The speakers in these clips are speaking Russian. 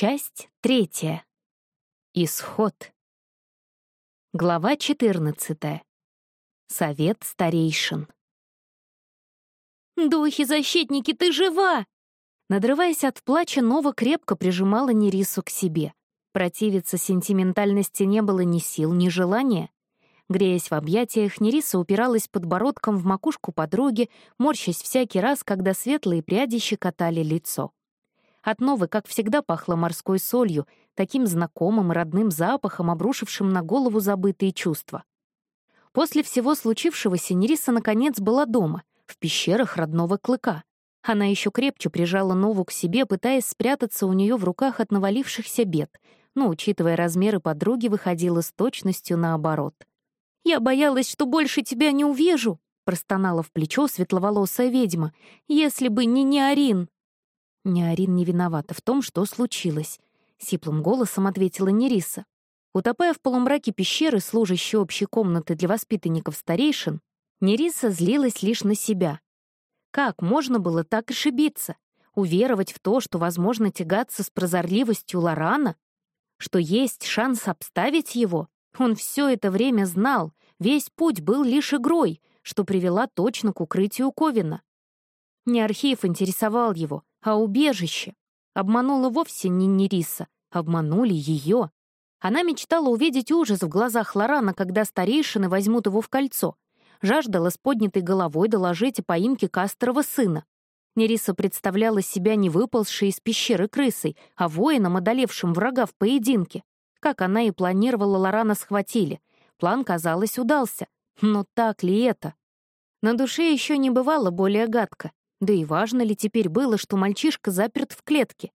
Часть третья. Исход. Глава 14. Совет старейшин. «Духи-защитники, ты жива!» Надрываясь от плача, Нова крепко прижимала Нерису к себе. Противиться сентиментальности не было ни сил, ни желания. Греясь в объятиях, Нериса упиралась подбородком в макушку подруги, морщась всякий раз, когда светлые пряди щекотали лицо. От Новы, как всегда, пахло морской солью, таким знакомым и родным запахом, обрушившим на голову забытые чувства. После всего случившегося Нериса, наконец, была дома, в пещерах родного клыка. Она еще крепче прижала Нову к себе, пытаясь спрятаться у нее в руках от навалившихся бед, но, учитывая размеры подруги, выходила с точностью наоборот. «Я боялась, что больше тебя не увижу», — простонала в плечо светловолосая ведьма. «Если бы не Неорин!» Неорин не виновата в том, что случилось. Сиплым голосом ответила Нериса. Утопая в полумраке пещеры, служащей общей комнаты для воспитанников старейшин, Нериса злилась лишь на себя. Как можно было так ошибиться? Уверовать в то, что возможно тягаться с прозорливостью Лорана? Что есть шанс обставить его? Он все это время знал, весь путь был лишь игрой, что привела точно к укрытию Ковина. Не архив интересовал его, а убежище. Обманула вовсе не Нериса, обманули ее. Она мечтала увидеть ужас в глазах Лорана, когда старейшины возьмут его в кольцо. Жаждала с поднятой головой доложить о поимке Кастерова сына. Нериса представляла себя не выползшей из пещеры крысой, а воином, одолевшим врага в поединке. Как она и планировала, Лорана схватили. План, казалось, удался. Но так ли это? На душе еще не бывало более гадко. Да и важно ли теперь было, что мальчишка заперт в клетке?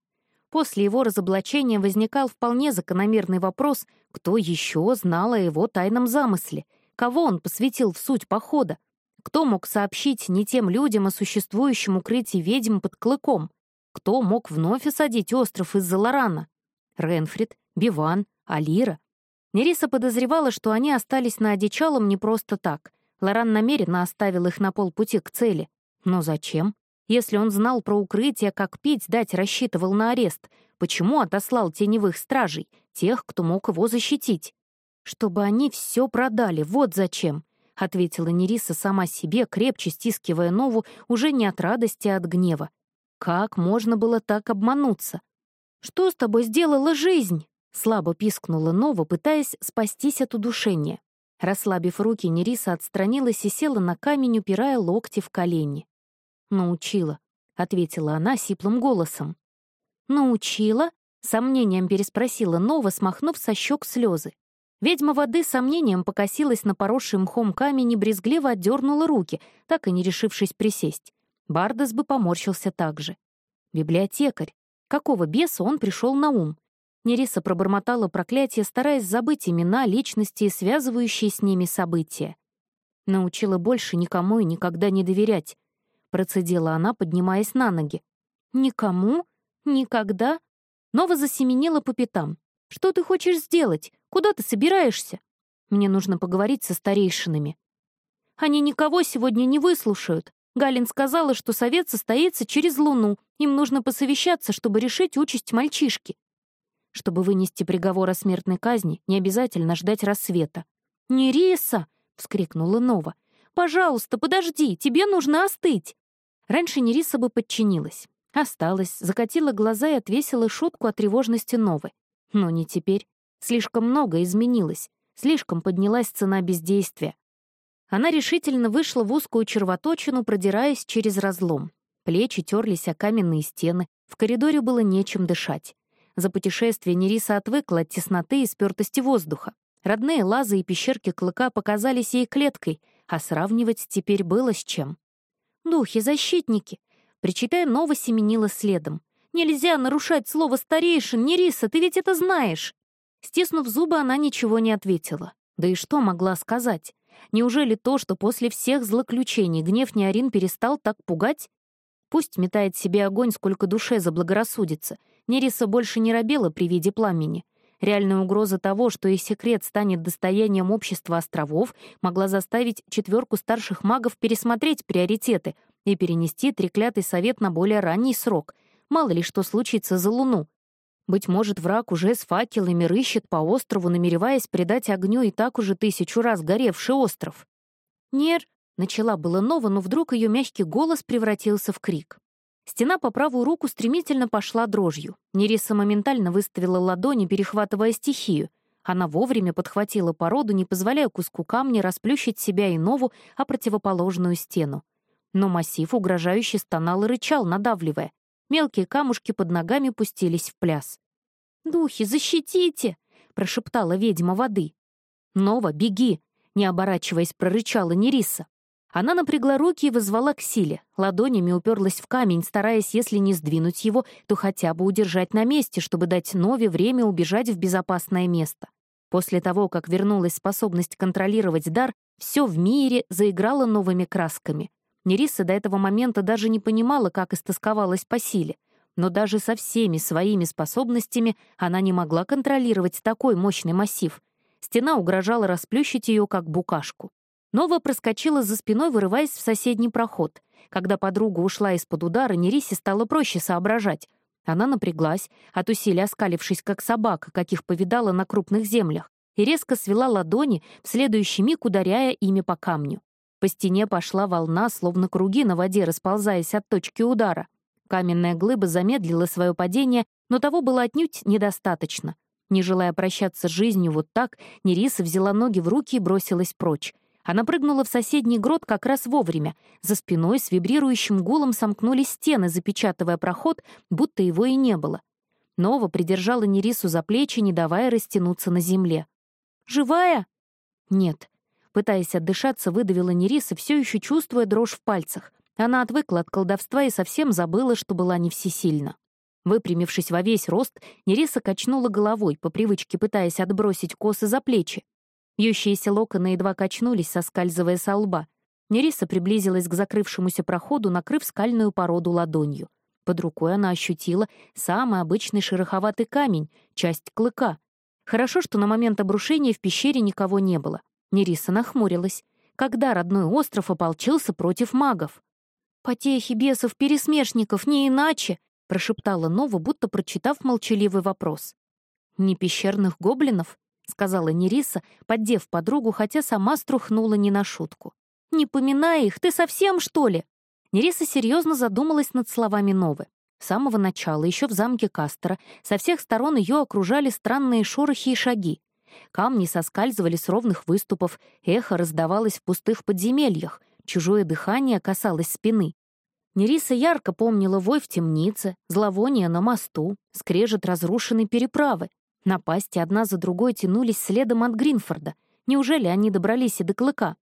После его разоблачения возникал вполне закономерный вопрос, кто еще знал о его тайном замысле, кого он посвятил в суть похода, кто мог сообщить не тем людям о существующем укрытии ведьм под клыком, кто мог вновь осадить остров из-за Лорана. Ренфрид, Биван, Алира. Нериса подозревала, что они остались на одичалом не просто так. Лоран намеренно оставил их на полпути к цели, но зачем? Если он знал про укрытие, как пить дать рассчитывал на арест, почему отослал теневых стражей, тех, кто мог его защитить? Чтобы они все продали, вот зачем, — ответила Нериса сама себе, крепче стискивая Нову уже не от радости, а от гнева. Как можно было так обмануться? «Что с тобой сделала жизнь?» — слабо пискнула Нова, пытаясь спастись от удушения. Расслабив руки, Нериса отстранилась и села на камень, упирая локти в колени. «Научила», — ответила она сиплым голосом. «Научила?» — сомнением переспросила Нова, смахнув со щек слезы. Ведьма воды сомнением покосилась на поросший мхом камень и брезгливо отдернула руки, так и не решившись присесть. Бардас бы поморщился так же. Библиотекарь. Какого беса он пришел на ум? Нериса пробормотала проклятие, стараясь забыть имена, личности и связывающие с ними события. Научила больше никому и никогда не доверять, процедила она, поднимаясь на ноги. «Никому? Никогда?» Нова засеменила по пятам. «Что ты хочешь сделать? Куда ты собираешься?» «Мне нужно поговорить со старейшинами». «Они никого сегодня не выслушают. Галин сказала, что совет состоится через Луну. Им нужно посовещаться, чтобы решить участь мальчишки. Чтобы вынести приговор о смертной казни, не обязательно ждать рассвета. «Нериса!» — вскрикнула Нова. «Пожалуйста, подожди, тебе нужно остыть!» Раньше Нериса бы подчинилась. Осталась, закатила глаза и отвесила шутку о тревожности Новы. Но не теперь. Слишком много изменилось. Слишком поднялась цена бездействия. Она решительно вышла в узкую червоточину, продираясь через разлом. Плечи терлись о каменные стены, в коридоре было нечем дышать. За путешествие Нериса отвыкла от тесноты и спёртости воздуха. Родные лазы и пещерки клыка показались ей клеткой, а сравнивать теперь было с чем. Духи-защитники. Причитая, Нова семенила следом. Нельзя нарушать слово старейшин, Нериса, ты ведь это знаешь. Стиснув зубы, она ничего не ответила. Да и что могла сказать? Неужели то, что после всех злоключений гнев Неорин перестал так пугать? Пусть метает себе огонь, сколько душе заблагорассудится. Нериса больше не робела при виде пламени. Реальная угроза того, что их секрет станет достоянием общества островов, могла заставить четверку старших магов пересмотреть приоритеты и перенести треклятый совет на более ранний срок. Мало ли что случится за Луну. Быть может, враг уже с факелами рыщет по острову, намереваясь придать огню и так уже тысячу раз горевший остров. «Нер», — начала было Нова, но вдруг ее мягкий голос превратился в крик. Стена по правую руку стремительно пошла дрожью. Нериса моментально выставила ладони, перехватывая стихию. Она вовремя подхватила породу, не позволяя куску камня расплющить себя и Нову, а противоположную стену. Но массив угрожающе стонал и рычал, надавливая. Мелкие камушки под ногами пустились в пляс. «Духи, защитите!» — прошептала ведьма воды. «Нова, беги!» — не оборачиваясь, прорычала Нериса. Она напрягла руки и вызвала к силе. Ладонями уперлась в камень, стараясь, если не сдвинуть его, то хотя бы удержать на месте, чтобы дать Нове время убежать в безопасное место. После того, как вернулась способность контролировать дар, все в мире заиграло новыми красками. Нериса до этого момента даже не понимала, как истосковалась по силе. Но даже со всеми своими способностями она не могла контролировать такой мощный массив. Стена угрожала расплющить ее, как букашку. Нова проскочила за спиной, вырываясь в соседний проход. Когда подруга ушла из-под удара, Нерисе стало проще соображать. Она напряглась, от усилия оскалившись, как собака, каких повидала на крупных землях, и резко свела ладони, в следующий миг ударяя ими по камню. По стене пошла волна, словно круги на воде, расползаясь от точки удара. Каменная глыба замедлила свое падение, но того было отнюдь недостаточно. Не желая прощаться с жизнью вот так, Нериса взяла ноги в руки и бросилась прочь. Она прыгнула в соседний грот как раз вовремя. За спиной с вибрирующим гулом сомкнулись стены, запечатывая проход, будто его и не было. Нова придержала Нерису за плечи, не давая растянуться на земле. «Живая?» «Нет». Пытаясь отдышаться, выдавила Нериса, все еще чувствуя дрожь в пальцах. Она отвыкла от колдовства и совсем забыла, что была не всесильна. Выпрямившись во весь рост, Нериса качнула головой, по привычке пытаясь отбросить косы за плечи. Вьющиеся локоны едва качнулись, соскальзывая со лба. Нериса приблизилась к закрывшемуся проходу, накрыв скальную породу ладонью. Под рукой она ощутила самый обычный шероховатый камень, часть клыка. Хорошо, что на момент обрушения в пещере никого не было. Нериса нахмурилась. Когда родной остров ополчился против магов? «Потехи бесов-пересмешников, не иначе!» — прошептала Нова, будто прочитав молчаливый вопрос. «Не пещерных гоблинов?» — сказала Нериса, поддев подругу, хотя сама струхнула не на шутку. «Не поминай их, ты совсем, что ли?» Нериса серьезно задумалась над словами Новы. С самого начала, еще в замке Кастера, со всех сторон ее окружали странные шорохи и шаги. Камни соскальзывали с ровных выступов, эхо раздавалось в пустых подземельях, чужое дыхание касалось спины. Нериса ярко помнила вой в темнице, зловоние на мосту, скрежет разрушенной переправы. Напасти одна за другой тянулись следом от Гринфорда. Неужели они добрались и до Клыка?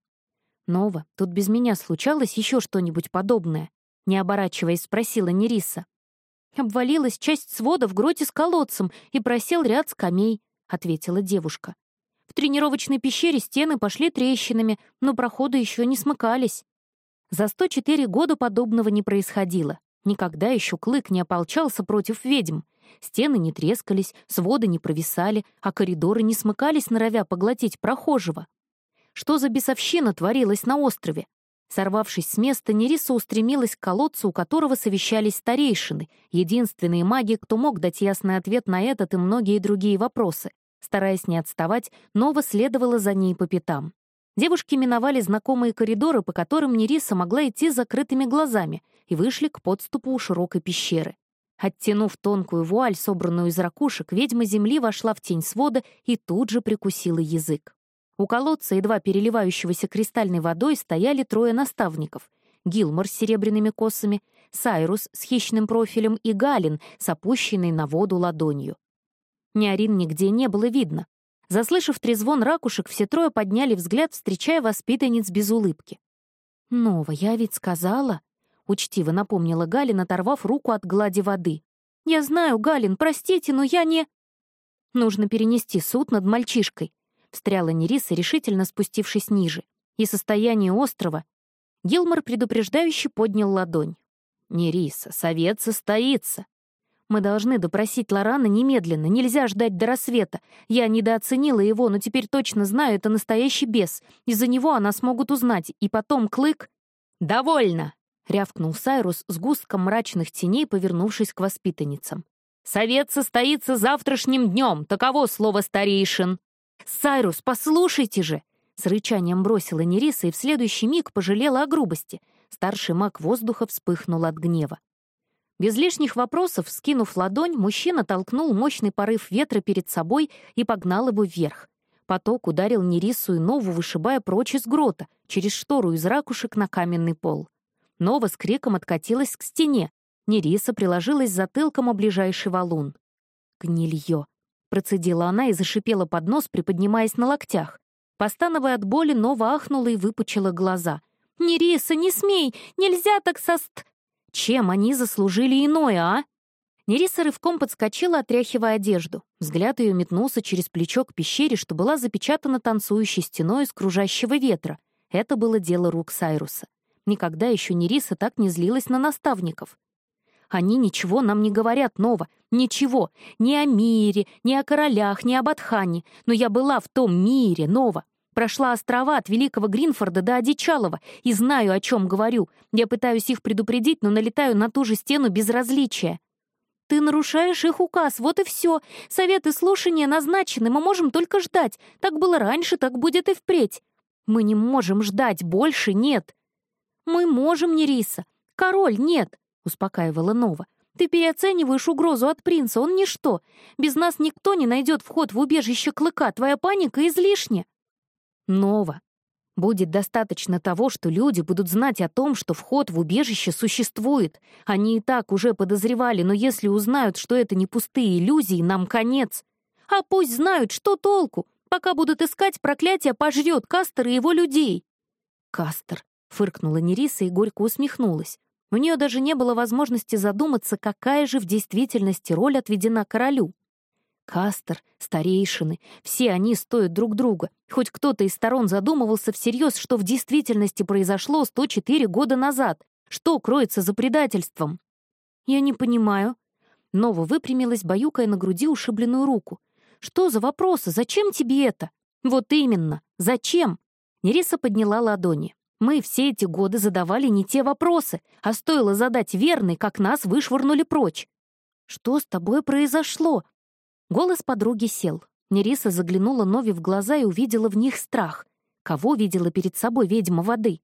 «Нова, тут без меня случалось еще что-нибудь подобное?» Не оборачиваясь, спросила Нериса. «Обвалилась часть свода в гроте с колодцем и просел ряд скамей», — ответила девушка. «В тренировочной пещере стены пошли трещинами, но проходы еще не смыкались». За 104 года подобного не происходило. Никогда еще Клык не ополчался против ведьм. Стены не трескались, своды не провисали, а коридоры не смыкались, норовя поглотить прохожего. Что за бесовщина творилась на острове? Сорвавшись с места, Нериса устремилась к колодцу, у которого совещались старейшины, единственные маги, кто мог дать ясный ответ на этот и многие другие вопросы. Стараясь не отставать, Нова следовала за ней по пятам. Девушки миновали знакомые коридоры, по которым Нериса могла идти с закрытыми глазами, и вышли к подступу у широкой пещеры. Оттянув тонкую вуаль, собранную из ракушек, ведьма земли вошла в тень свода и тут же прикусила язык. У колодца, едва переливающегося кристальной водой, стояли трое наставников. Гилмор с серебряными косами, Сайрус с хищным профилем и Галин с опущенной на воду ладонью. Неорин нигде не было видно. Заслышав трезвон ракушек, все трое подняли взгляд, встречая воспитанниц без улыбки. «Нова, я ведь сказала...» учтиво напомнила Галин, оторвав руку от глади воды. «Я знаю, Галин, простите, но я не...» «Нужно перенести суд над мальчишкой», — встряла Нериса, решительно спустившись ниже. «И состояние острова...» Гилмор предупреждающе поднял ладонь. «Нериса, совет состоится. Мы должны допросить Лорана немедленно, нельзя ждать до рассвета. Я недооценила его, но теперь точно знаю, это настоящий бес. Из-за него она смогут узнать, и потом Клык...» «Довольно!» — рявкнул Сайрус с густком мрачных теней, повернувшись к воспитанницам. Совет состоится завтрашним днем, таково слово старейшин». «Сайрус, послушайте же!» С рычанием бросила Нериса и в следующий миг пожалела о грубости. Старший маг воздуха вспыхнул от гнева. Без лишних вопросов, скинув ладонь, мужчина толкнул мощный порыв ветра перед собой и погнал его вверх. Поток ударил Нерису и Нову, вышибая прочь из грота, через штору из ракушек на каменный пол. Нова с криком откатилась к стене. Нериса приложилась затылком о ближайший валун. «Гнилье!» — процедила она и зашипела под нос, приподнимаясь на локтях. Постановая от боли, Нова ахнула и выпучила глаза. «Нериса, не смей! Нельзя так сост...» «Чем они заслужили иное, а?» Нериса рывком подскочила, отряхивая одежду. Взгляд ее метнулся через плечо к пещере, что была запечатана танцующей стеной из кружащего ветра. Это было дело рук Сайруса. Никогда еще Нериса так не злилась на наставников. Они ничего нам не говорят, Нова. Ничего. Ни о мире, ни о королях, ни об Атхане. Но я была в том мире, Нова. Прошла острова от Великого Гринфорда до Одичалова и знаю, о чем говорю. Я пытаюсь их предупредить, но налетаю на ту же стену безразличия. Ты нарушаешь их указ, вот и все. Советы слушания назначены, мы можем только ждать. Так было раньше, так будет и впредь. Мы не можем ждать, больше нет. Мы можем, Нериса. Король нет, успокаивала Нова. Ты переоцениваешь угрозу от принца, он ничто. Без нас никто не найдет вход в убежище клыка, твоя паника излишня. Нова. Будет достаточно того, что люди будут знать о том, что вход в убежище существует. Они и так уже подозревали, но если узнают, что это не пустые иллюзии, нам конец. А пусть знают, что толку. Пока будут искать, проклятие пожрет Кастер и его людей. Кастер, фыркнула Нериса и горько усмехнулась. У нее даже не было возможности задуматься, какая же в действительности роль отведена королю. Кастер, старейшины, все они стоят друг друга. Хоть кто-то из сторон задумывался всерьез, что в действительности произошло 104 года назад. Что кроется за предательством? Я не понимаю. Нова выпрямилась, баюкая на груди ушибленную руку. Что за вопросы? Зачем тебе это? Вот именно. Зачем? Нериса подняла ладони. Мы все эти годы задавали не те вопросы, а стоило задать верный, как нас вышвырнули прочь. Что с тобой произошло? Голос подруги сел. Нериса заглянула Нови в глаза и увидела в них страх. Кого видела перед собой ведьма воды?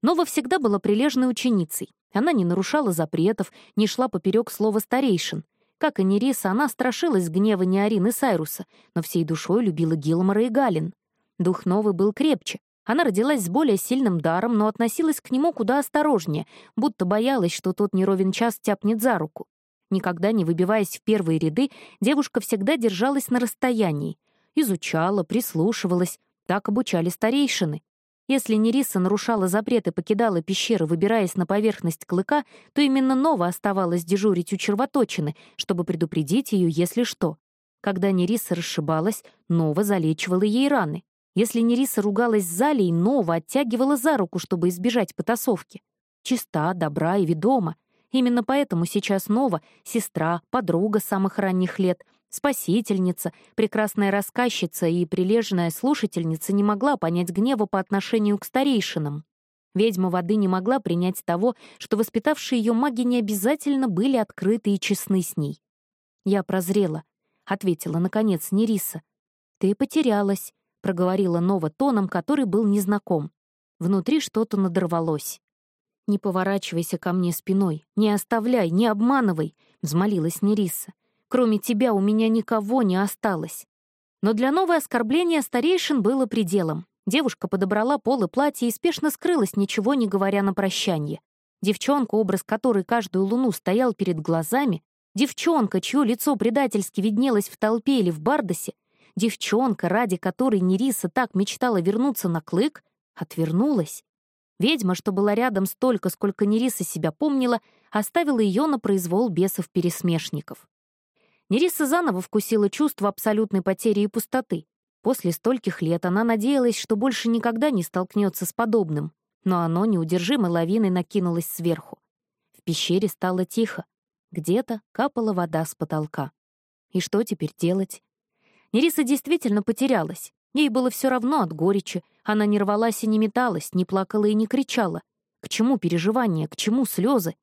Нова всегда была прилежной ученицей. Она не нарушала запретов, не шла поперек слова старейшин. Как и Нериса, она страшилась гнева Неарин и Сайруса, но всей душой любила Гилмора и Галин. Дух Новы был крепче. Она родилась с более сильным даром, но относилась к нему куда осторожнее, будто боялась, что тот неровен час тяпнет за руку. Никогда не выбиваясь в первые ряды, девушка всегда держалась на расстоянии. Изучала, прислушивалась. Так обучали старейшины. Если Нериса нарушала запрет и покидала пещеры, выбираясь на поверхность клыка, то именно Нова оставалась дежурить у червоточины, чтобы предупредить ее, если что. Когда Нериса расшибалась, Нова залечивала ей раны. Если Нериса ругалась с Залей, Нова оттягивала за руку, чтобы избежать потасовки. Чиста, добра и ведома. Именно поэтому сейчас Нова — сестра, подруга самых ранних лет, спасительница, прекрасная рассказчица и прилежная слушательница не могла понять гнева по отношению к старейшинам. Ведьма воды не могла принять того, что воспитавшие ее маги не обязательно были открыты и честны с ней. «Я прозрела», — ответила, наконец, Нериса. «Ты потерялась», — проговорила Нова тоном, который был незнаком. Внутри что-то надорвалось. «Не поворачивайся ко мне спиной, не оставляй, не обманывай», — взмолилась Нериса. «Кроме тебя у меня никого не осталось». Но для новой оскорбления старейшин было пределом. Девушка подобрала полы платья и спешно скрылась, ничего не говоря на прощанье. Девчонка, образ которой каждую луну стоял перед глазами, девчонка, чье лицо предательски виднелось в толпе или в Бардосе, девчонка, ради которой Нериса так мечтала вернуться на клык, отвернулась. Ведьма, что была рядом столько, сколько Нериса себя помнила, оставила ее на произвол бесов-пересмешников. Нериса заново вкусила чувство абсолютной потери и пустоты. После стольких лет она надеялась, что больше никогда не столкнется с подобным, но оно неудержимой лавиной накинулось сверху. В пещере стало тихо. Где-то капала вода с потолка. И что теперь делать? Нериса действительно потерялась. Ей было все равно от горечи, она не рвалась и не металась, не плакала и не кричала. К чему переживания, к чему слезы?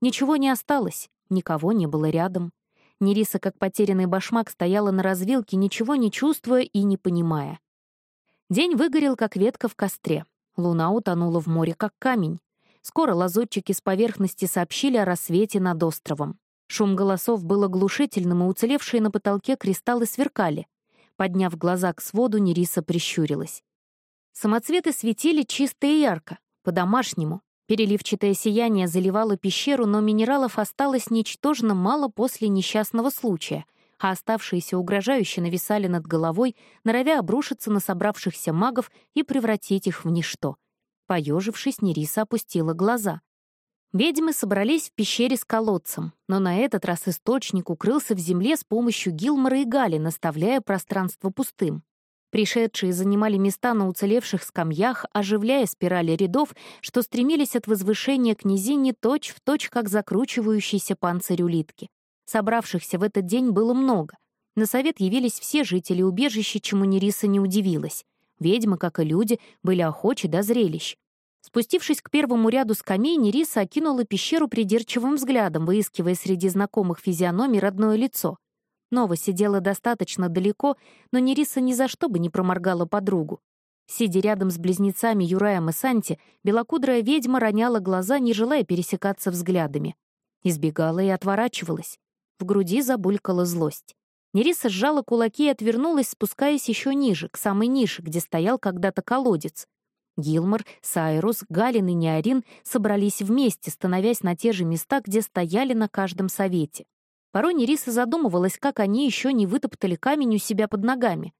Ничего не осталось, никого не было рядом. Нериса, как потерянный башмак, стояла на развилке, ничего не чувствуя и не понимая. День выгорел, как ветка в костре. Луна утонула в море, как камень. Скоро лазутчики с поверхности сообщили о рассвете над островом. Шум голосов был оглушительным, и уцелевшие на потолке кристаллы сверкали. Подняв глаза к своду, Нериса прищурилась. Самоцветы светили чисто и ярко, по-домашнему. Переливчатое сияние заливало пещеру, но минералов осталось ничтожно мало после несчастного случая, а оставшиеся угрожающе нависали над головой, норовя обрушиться на собравшихся магов и превратить их в ничто. Поежившись, Нериса опустила глаза. Ведьмы собрались в пещере с колодцем, но на этот раз источник укрылся в земле с помощью Гилмора и Гали, наставляя пространство пустым. Пришедшие занимали места на уцелевших скамьях, оживляя спирали рядов, что стремились от возвышения к низине точь в точь, как закручивающийся панцирь улитки. Собравшихся в этот день было много. На совет явились все жители убежища, чему Нериса не удивилась. Ведьмы, как и люди, были охочи до зрелищ. Спустившись к первому ряду скамей, Нериса окинула пещеру придирчивым взглядом, выискивая среди знакомых физиономий родное лицо. Нова сидела достаточно далеко, но Нериса ни за что бы не проморгала подругу. Сидя рядом с близнецами Юраем и Санти, белокудрая ведьма роняла глаза, не желая пересекаться взглядами. Избегала и отворачивалась. В груди забулькала злость. Нериса сжала кулаки и отвернулась, спускаясь еще ниже, к самой нише, где стоял когда-то колодец. Гилмор, Сайрус, Галин и Неорин собрались вместе, становясь на те же места, где стояли на каждом совете. Порой Нериса задумывалась, как они еще не вытоптали камень у себя под ногами.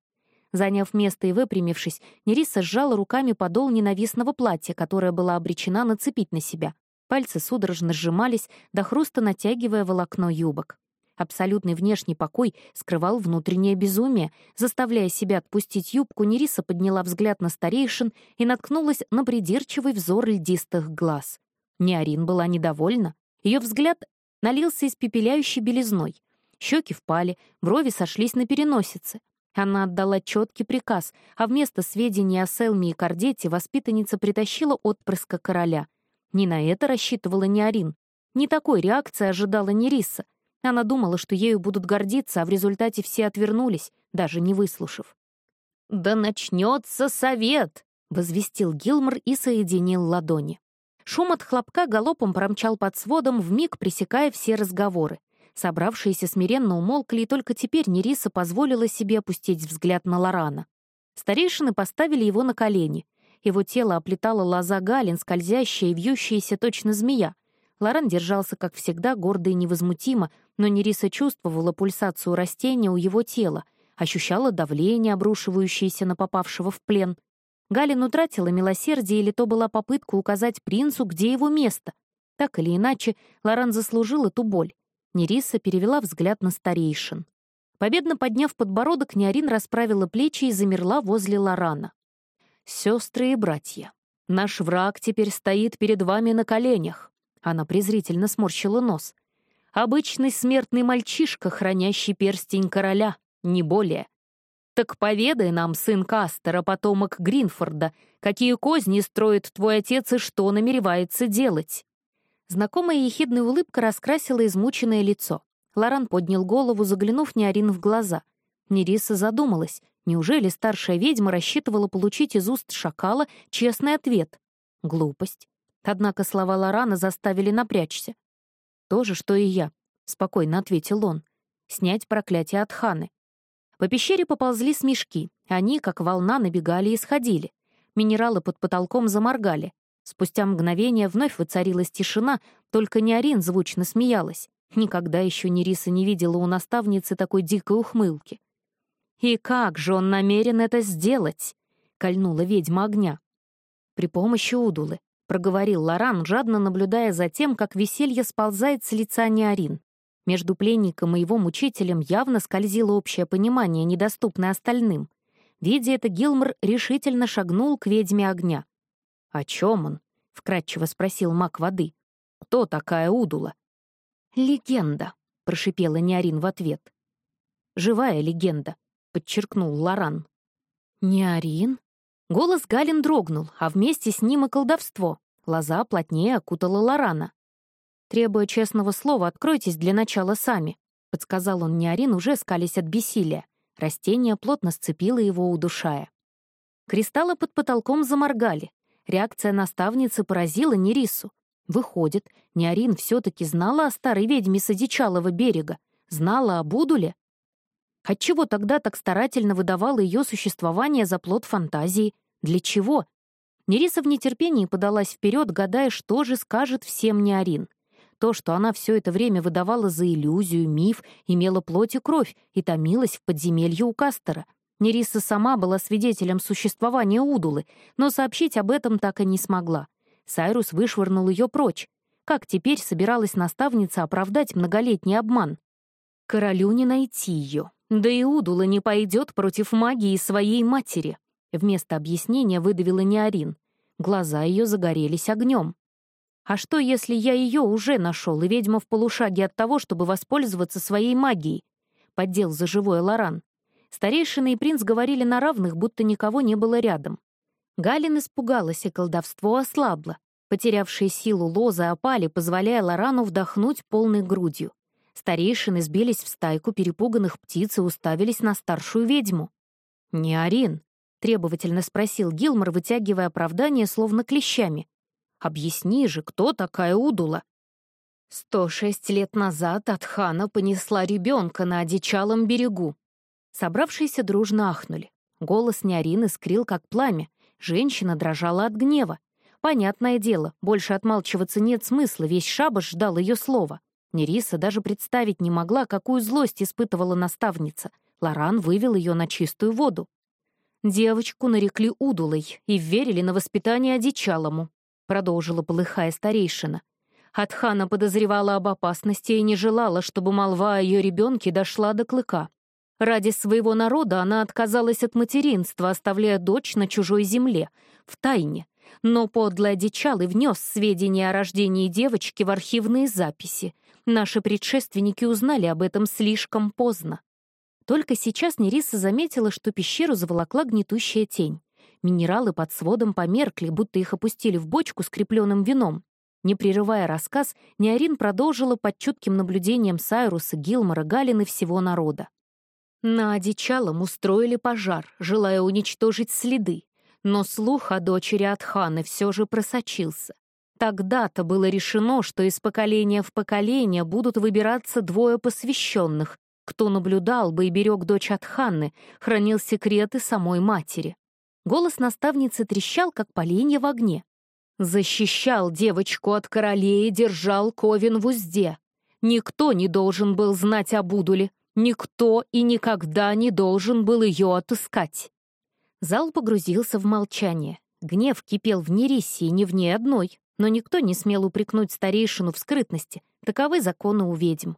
Заняв место и выпрямившись, Нериса сжала руками подол ненавистного платья, которое была обречена нацепить на себя. Пальцы судорожно сжимались, до хруста натягивая волокно юбок. Абсолютный внешний покой скрывал внутреннее безумие. Заставляя себя отпустить юбку, Нериса подняла взгляд на старейшин и наткнулась на придирчивый взор льдистых глаз. Неорин была недовольна. Ее взгляд налился испепеляющей белизной. Щеки впали, брови сошлись на переносице. Она отдала четкий приказ, а вместо сведений о Селме и Кардете воспитанница притащила отпрыска короля. Не на это рассчитывала Неорин. Не такой реакции ожидала Нериса. Она думала, что ею будут гордиться, а в результате все отвернулись, даже не выслушав. «Да начнется совет!» — возвестил Гилмор и соединил ладони. Шум от хлопка галопом промчал под сводом, вмиг пресекая все разговоры. Собравшиеся смиренно умолкли, и только теперь Нериса позволила себе опустить взгляд на Лорана. Старейшины поставили его на колени. Его тело оплетало лоза галин, скользящая и вьющаяся точно змея. Лоран держался, как всегда, гордо и невозмутимо, но Нериса чувствовала пульсацию растения у его тела, ощущала давление, обрушивающееся на попавшего в плен. Галин утратила милосердие, или то была попытка указать принцу, где его место. Так или иначе, Лоран заслужил эту боль. Нериса перевела взгляд на старейшин. Победно подняв подбородок, Неорин расправила плечи и замерла возле Лорана. «Сестры и братья, наш враг теперь стоит перед вами на коленях». Она презрительно сморщила нос. «Обычный смертный мальчишка, хранящий перстень короля, не более. «Так поведай нам, сын Кастера, потомок Гринфорда, какие козни строит твой отец и что намеревается делать». Знакомая ехидная улыбка раскрасила измученное лицо. Лоран поднял голову, заглянув Неорин в глаза. Нериса задумалась. Неужели старшая ведьма рассчитывала получить из уст шакала честный ответ? Глупость. Однако слова Лорана заставили напрячься. «То же, что и я», — спокойно ответил он. «Снять проклятие от Ханы. По пещере поползли смешки. Они, как волна, набегали и сходили. Минералы под потолком заморгали. Спустя мгновение вновь воцарилась тишина, только Неорин звучно смеялась. Никогда еще Нериса не видела у наставницы такой дикой ухмылки. «И как же он намерен это сделать?» — кольнула ведьма огня. «При помощи удулы», — проговорил Лоран, жадно наблюдая за тем, как веселье сползает с лица Неорин. Между пленником и его мучителем явно скользило общее понимание, недоступное остальным. Видя это, Гилмор решительно шагнул к ведьме огня. «О чем он?» — вкратчиво спросил маг воды. «Кто такая Удула?» «Легенда», — прошипела Неорин в ответ. «Живая легенда», — подчеркнул Лоран. «Неорин?» Голос Галин дрогнул, а вместе с ним и колдовство. Лоза плотнее окутала Лорана. Требуя честного слова, откройтесь для начала сами. — подсказал он Неорин, уже скались от бессилия. Растение плотно сцепило его, удушая. Кристаллы под потолком заморгали. Реакция наставницы поразила Нерису. Выходит, Неорин все-таки знала о старой ведьме с одичалого берега, знала о Будуле. Отчего тогда так старательно выдавала ее существование за плод фантазии? Для чего? Нериса в нетерпении подалась вперед, гадая, что же скажет всем Неорин. То, что она все это время выдавала за иллюзию, миф, имела плоть и кровь и томилась в подземелье у Кастера. Нериса сама была свидетелем существования Удулы, но сообщить об этом так и не смогла. Сайрус вышвырнул ее прочь. Как теперь собиралась наставница оправдать многолетний обман? Королю не найти ее. Да и Удула не пойдет против магии своей матери. Вместо объяснения выдавила Неорин. Глаза ее загорелись огнем. А что, если я ее уже нашел, и ведьма в полушаге от того, чтобы воспользоваться своей магией? Поддел за живое Лоран. Старейшина и принц говорили на равных, будто никого не было рядом. Галин испугалась, и колдовство ослабло. Потерявшие силу лозы опали, позволяя Лорану вдохнуть полной грудью. Старейшины сбились в стайку перепуганных птиц и уставились на старшую ведьму. «Не Арин», — требовательно спросил Гилмор, вытягивая оправдание словно клещами. «Объясни же, кто такая Удула?» Сто шесть лет назад от хана понесла ребенка на одичалом берегу. Собравшиеся дружно ахнули. Голос Неорин искрил, как пламя. Женщина дрожала от гнева. Понятное дело, больше отмалчиваться нет смысла, весь шабаш ждал ее слова. Нериса даже представить не могла, какую злость испытывала наставница. Лоран вывел ее на чистую воду. Девочку нарекли Удулой и верили на воспитание одичалому, продолжила полыхая старейшина. Атхана подозревала об опасности и не желала, чтобы молва о ее ребенке дошла до клыка. Ради своего народа она отказалась от материнства, оставляя дочь на чужой земле, в тайне. Но подлый одичал и внес сведения о рождении девочки в архивные записи. Наши предшественники узнали об этом слишком поздно. Только сейчас Нериса заметила, что пещеру заволокла гнетущая тень. Минералы под сводом померкли, будто их опустили в бочку с крепленным вином. Не прерывая рассказ, Неорин продолжила под чутким наблюдением Сайруса, Гилмора, Галины всего народа. На одичалом устроили пожар, желая уничтожить следы, но слух о дочери Атханы все же просочился. Тогда-то было решено, что из поколения в поколение будут выбираться двое посвященных, кто наблюдал бы и берег дочь от Ханны, хранил секреты самой матери. Голос наставницы трещал, как поленья в огне. Защищал девочку от королей держал Ковен в узде. Никто не должен был знать о Будуле, никто и никогда не должен был ее отыскать. Зал погрузился в молчание. Гнев кипел в Нерисе и не в ней одной, но никто не смел упрекнуть старейшину в скрытности. Таковы законы у ведьм.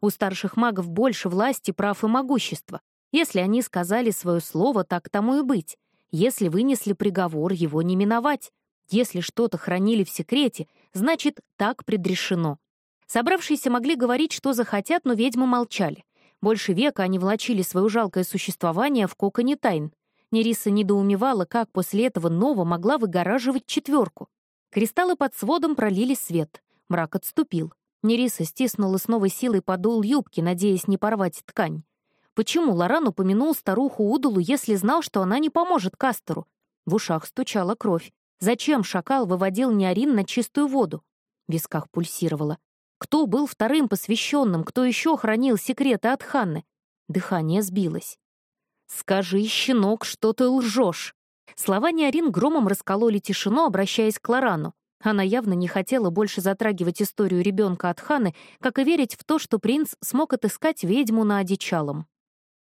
У старших магов больше власти, прав и могущества. Если они сказали свое слово, так тому и быть. Если вынесли приговор, его не миновать. Если что-то хранили в секрете, значит, так предрешено. Собравшиеся могли говорить, что захотят, но ведьмы молчали. Больше века они влачили свое жалкое существование в коконе тайн. Нериса недоумевала, как после этого Нова могла выгораживать четверку. Кристаллы под сводом пролили свет. Мрак отступил. Нериса стиснула с новой силой подол юбки, надеясь не порвать ткань. Почему Лоран упомянул старуху Удулу, если знал, что она не поможет Кастеру? В ушах стучала кровь. Зачем шакал выводил Неорин на чистую воду? В висках пульсировало. Кто был вторым посвященным, кто еще хранил секреты от Ханны? Дыхание сбилось. «Скажи, щенок, что ты лжешь!» Слова Неорин громом раскололи тишину, обращаясь к Лорану. Она явно не хотела больше затрагивать историю ребенка от Ханы, как и верить в то, что принц смог отыскать ведьму на одичалом.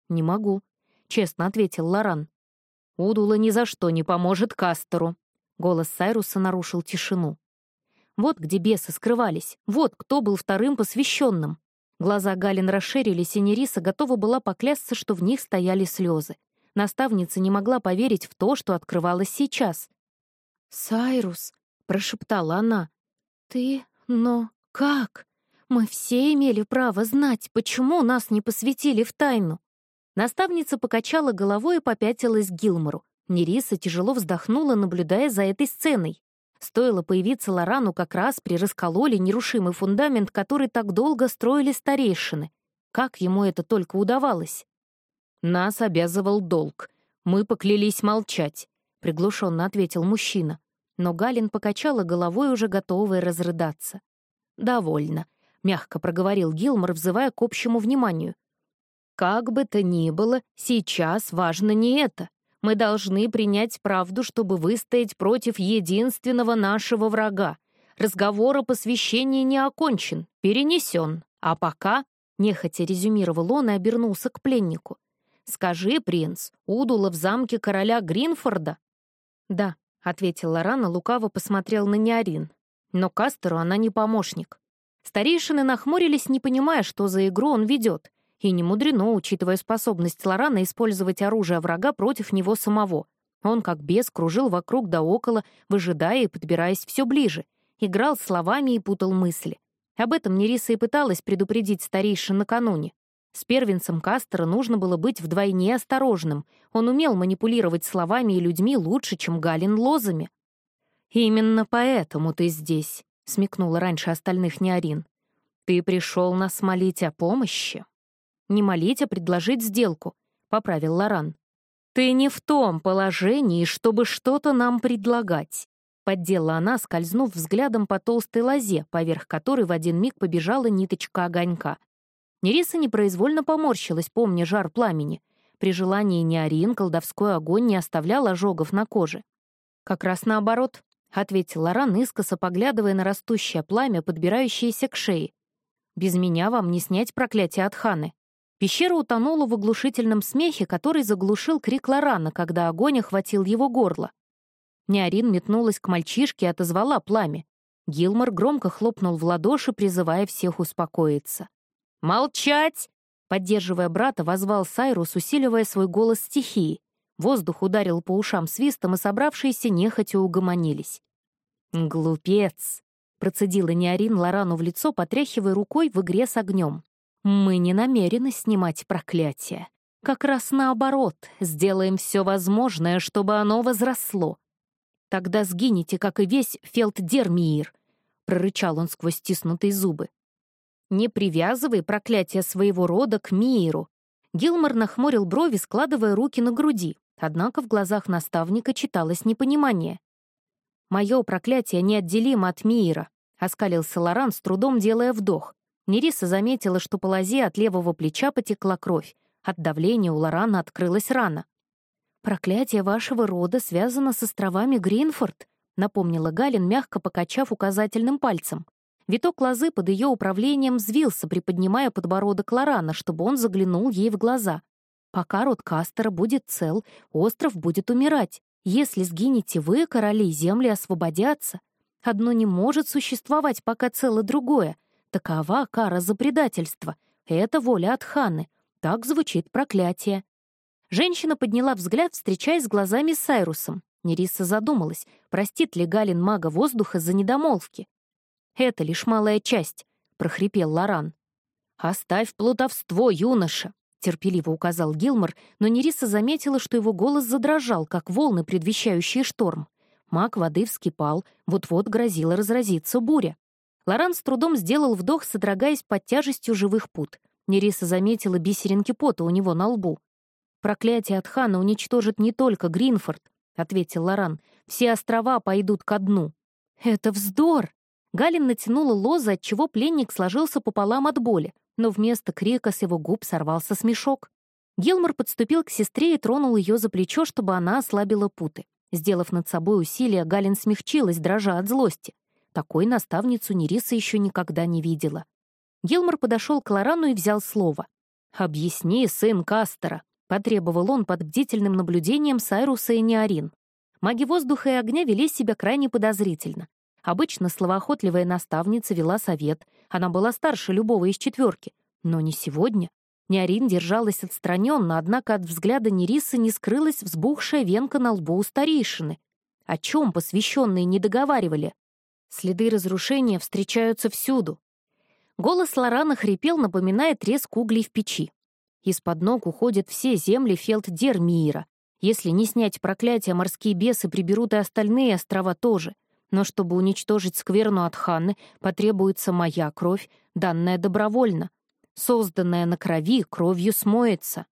«Не могу», — честно ответил Лоран. «Удула ни за что не поможет Кастеру», — голос Сайруса нарушил тишину. Вот где бесы скрывались, вот кто был вторым посвященным. Глаза Галин расширились, и Нериса готова была поклясться, что в них стояли слезы. Наставница не могла поверить в то, что открывалось сейчас. «Сайрус», — прошептала она. «Ты? Но как? Мы все имели право знать, почему нас не посвятили в тайну». Наставница покачала головой и попятилась к Гилмору. Нериса тяжело вздохнула, наблюдая за этой сценой. Стоило появиться Лорану, как раз при раскололи нерушимый фундамент, который так долго строили старейшины. Как ему это только удавалось? «Нас обязывал долг. Мы поклялись молчать», — приглушенно ответил мужчина. Но Галин покачала головой, уже готовая разрыдаться. «Довольно», — мягко проговорил Гилмор, взывая к общему вниманию. «Как бы то ни было, сейчас важно не это. Мы должны принять правду, чтобы выстоять против единственного нашего врага. Разговор о посвящении не окончен, перенесен. А пока, — нехотя резюмировал он и обернулся к пленнику, «Скажи, принц, Удула в замке короля Гринфорда?» «Да», — ответил Лорана, лукаво посмотрел на Неорин. «Но Кастеру она не помощник». Старейшины нахмурились, не понимая, что за игру он ведет, и не мудрено, учитывая способность Лорана использовать оружие врага против него самого. Он, как бес, кружил вокруг да около, выжидая и подбираясь все ближе, играл словами и путал мысли. Об этом Нериса и пыталась предупредить старейшин накануне. С первенцем Кастера нужно было быть вдвойне осторожным. Он умел манипулировать словами и людьми лучше, чем Галин лозами. «Именно поэтому ты здесь», — смекнула раньше остальных Неорин. «Ты пришел нас молить о помощи». «Не молить, а предложить сделку», — поправил Лоран. «Ты не в том положении, чтобы что-то нам предлагать», — поддела она, скользнув взглядом по толстой лозе, поверх которой в один миг побежала ниточка огонька. Нериса непроизвольно поморщилась, помня жар пламени. При желании Неорин колдовской огонь не оставлял ожогов на коже. «Как раз наоборот», — ответил Лоран, искоса поглядывая на растущее пламя, подбирающееся к шее. «Без меня вам не снять проклятие от Ханы». Пещера утонула в оглушительном смехе, который заглушил крик Лорана, когда огонь охватил его горло. Неорин метнулась к мальчишке и отозвала пламя. Гилмор громко хлопнул в ладоши, призывая всех успокоиться. «Молчать!» Поддерживая брата, возвал Сайрус, усиливая свой голос стихии. Воздух ударил по ушам свистом, и собравшиеся нехотя угомонились. «Глупец!» — процедила Неорин Лорану в лицо, потряхивая рукой в игре с огнем. «Мы не намерены снимать проклятие. Как раз наоборот, сделаем все возможное, чтобы оно возросло. Тогда сгинете, как и весь Фелддермиир», — прорычал он сквозь стиснутые зубы. Не привязывай проклятие своего рода к Мииру. Гилмор нахмурил брови, складывая руки на груди, однако в глазах наставника читалось непонимание. «Мое проклятие неотделимо от Миира», — оскалился Лоран, с трудом делая вдох. Нериса заметила, что по лозе от левого плеча потекла кровь. От давления у Лорана открылась рана. «Проклятие вашего рода связано с островами Гринфорд», — напомнила Галин, мягко покачав указательным пальцем. Виток лозы под ее управлением взвился, приподнимая подбородок Лорана, чтобы он заглянул ей в глаза. «Пока род Кастера будет цел, остров будет умирать. Если сгинете вы, короли, земли освободятся. Одно не может существовать, пока цело другое. Такова кара за предательство. Это воля от Ханы. Так звучит проклятие». Женщина подняла взгляд, встречаясь глазами с Сайрусом. Нериса задумалась, простит ли Галин мага воздуха за недомолвки. «Это лишь малая часть», — прохрипел Лоран. «Оставь плутовство, юноша», — терпеливо указал Гилмор, но Нериса заметила, что его голос задрожал, как волны, предвещающие шторм. Маг воды вскипал, вот-вот грозила разразиться буря. Лоран с трудом сделал вдох, содрогаясь под тяжестью живых пут. Нериса заметила бисеринки пота у него на лбу. «Проклятие от хана уничтожит не только Гринфорд», — ответил Лоран. «Все острова пойдут ко дну». «Это вздор!» Галин натянула лозы, отчего пленник сложился пополам от боли, но вместо крика с его губ сорвался смешок. Гилмор подступил к сестре и тронул ее за плечо, чтобы она ослабила путы. Сделав над собой усилие, Галин смягчилась, дрожа от злости. Такой наставницу Нериса еще никогда не видела. Гилмор подошел к Лорану и взял слово. «Объясни, сын Кастера», — потребовал он под бдительным наблюдением Сайруса и Неорин. Маги воздуха и огня вели себя крайне подозрительно. Обычно словоохотливая наставница вела совет, она была старше любого из четверки. Но не сегодня. Неорин держалась отстраненно, однако от взгляда Нерисы не скрылась взбухшая венка на лбу у старейшины. О чем посвященные не договаривали? Следы разрушения встречаются всюду. Голос Лорана хрипел, напоминая треск углей в печи. Из-под ног уходят все земли Фелддермиира. Если не снять проклятие, морские бесы приберут и остальные острова тоже. Но чтобы уничтожить скверну от Ханны, потребуется моя кровь, данная добровольно. Созданное на крови, кровью смоется.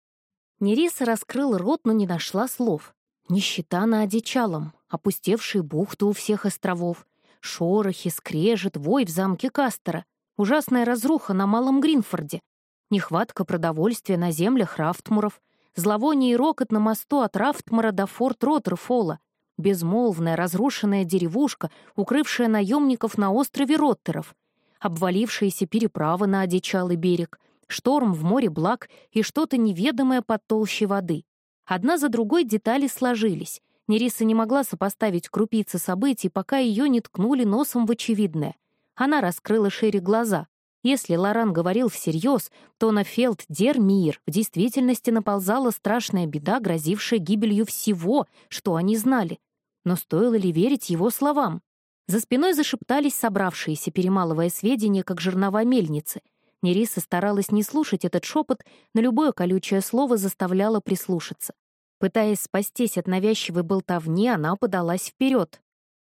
Нериса раскрыл рот, но не нашла слов. Нищета на одичалом, опустевшие бухты у всех островов, шорохи, скрежет, вой в замке Кастера, ужасная разруха на Малом Гринфорде, нехватка продовольствия на землях Рафтмуров, зловоние и рокот на мосту от Рафтмура до форт Роттерфола, безмолвная разрушенная деревушка, укрывшая наемников на острове Роттеров, обвалившиеся переправы на одичалый берег, шторм в море благ и что-то неведомое под толщей воды. Одна за другой детали сложились. Нериса не могла сопоставить крупицы событий, пока ее не ткнули носом в очевидное. Она раскрыла шире глаза. Если Лоран говорил всерьез, то на Фелд Дер Мир в действительности наползала страшная беда, грозившая гибелью всего, что они знали. Но стоило ли верить его словам? За спиной зашептались собравшиеся, перемалывая сведения, как жернова мельницы — Нериса старалась не слушать этот шепот, но любое колючее слово заставляло прислушаться. Пытаясь спастись от навязчивой болтовни, она подалась вперед.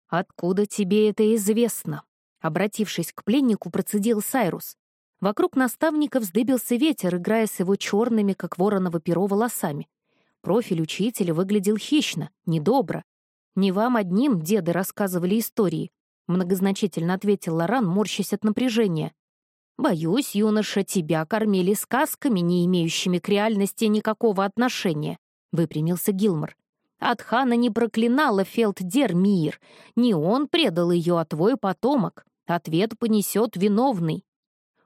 «Откуда тебе это известно?» Обратившись к пленнику, процедил Сайрус. Вокруг наставника вздыбился ветер, играя с его черными, как вороново перо, волосами. Профиль учителя выглядел хищно, недобро. «Не вам одним деды рассказывали истории», — многозначительно ответил Лоран, морщась от напряжения. «Боюсь, юноша, тебя кормили сказками, не имеющими к реальности никакого отношения», — выпрямился Гилмор. «Атхана не проклинала Фелддер Мир. Не он предал ее, а твой потомок. Ответ понесет виновный.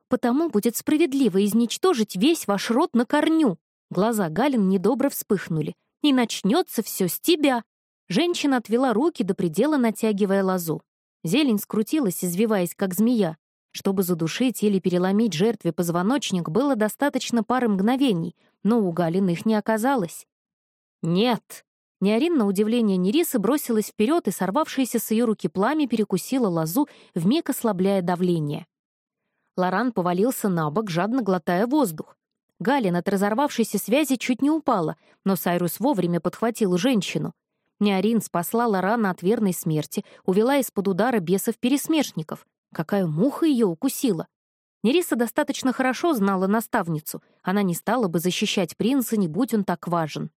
Потому будет справедливо изничтожить весь ваш род на корню». Глаза Галин недобро вспыхнули. «И начнется все с тебя». Женщина отвела руки до предела, натягивая лозу. Зелень скрутилась, извиваясь, как змея. Чтобы задушить или переломить жертве позвоночник, было достаточно пары мгновений, но у Галин их не оказалось. «Нет!» Неорин на удивление Нерисы бросилась вперед и сорвавшаяся с ее руки пламя перекусила лозу, вмиг ослабляя давление. Лоран повалился на бок, жадно глотая воздух. Галин от разорвавшейся связи чуть не упала, но Сайрус вовремя подхватил женщину. Неорин спасла Лорана от верной смерти, увела из-под удара бесов-пересмешников. Какая муха ее укусила! Нериса достаточно хорошо знала наставницу. Она не стала бы защищать принца, не будь он так важен.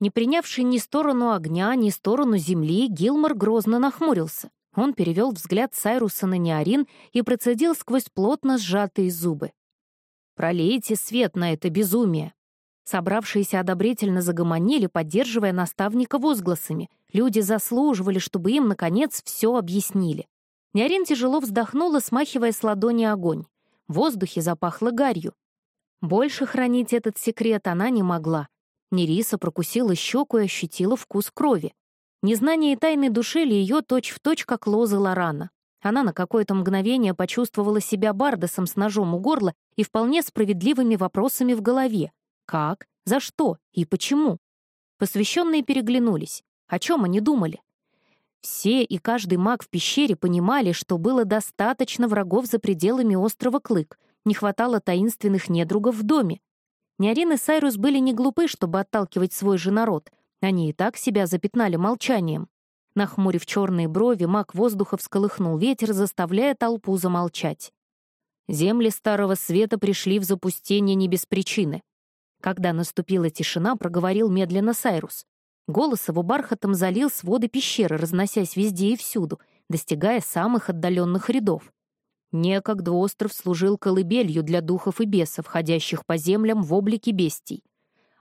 Не принявший ни сторону огня, ни сторону земли, Гилмор грозно нахмурился. Он перевел взгляд Сайруса на Неорин и процедил сквозь плотно сжатые зубы. «Пролейте свет на это безумие!» Собравшиеся одобрительно загомонили, поддерживая наставника возгласами. Люди заслуживали, чтобы им, наконец, все объяснили. Нярин тяжело вздохнула, смахивая с ладони огонь. В воздухе запахло гарью. Больше хранить этот секрет она не могла. Нериса прокусила щеку и ощутила вкус крови. Незнание тайны душили ее точь-в-точь, как лозы Лорана. Она на какое-то мгновение почувствовала себя Бардесом с ножом у горла и вполне справедливыми вопросами в голове. Как? За что? И почему? Посвященные переглянулись. О чем они думали? Все и каждый маг в пещере понимали, что было достаточно врагов за пределами острова Клык, не хватало таинственных недругов в доме. Неорин и Сайрус были не глупы, чтобы отталкивать свой же народ. Они и так себя запятнали молчанием. Нахмурив черные брови, маг воздуха всколыхнул ветер, заставляя толпу замолчать. Земли Старого Света пришли в запустение не без причины. Когда наступила тишина, проговорил медленно Сайрус. Голос его бархатом залил своды пещеры, разносясь везде и всюду, достигая самых отдаленных рядов. Некогда остров служил колыбелью для духов и бесов, ходящих по землям в облике бестий.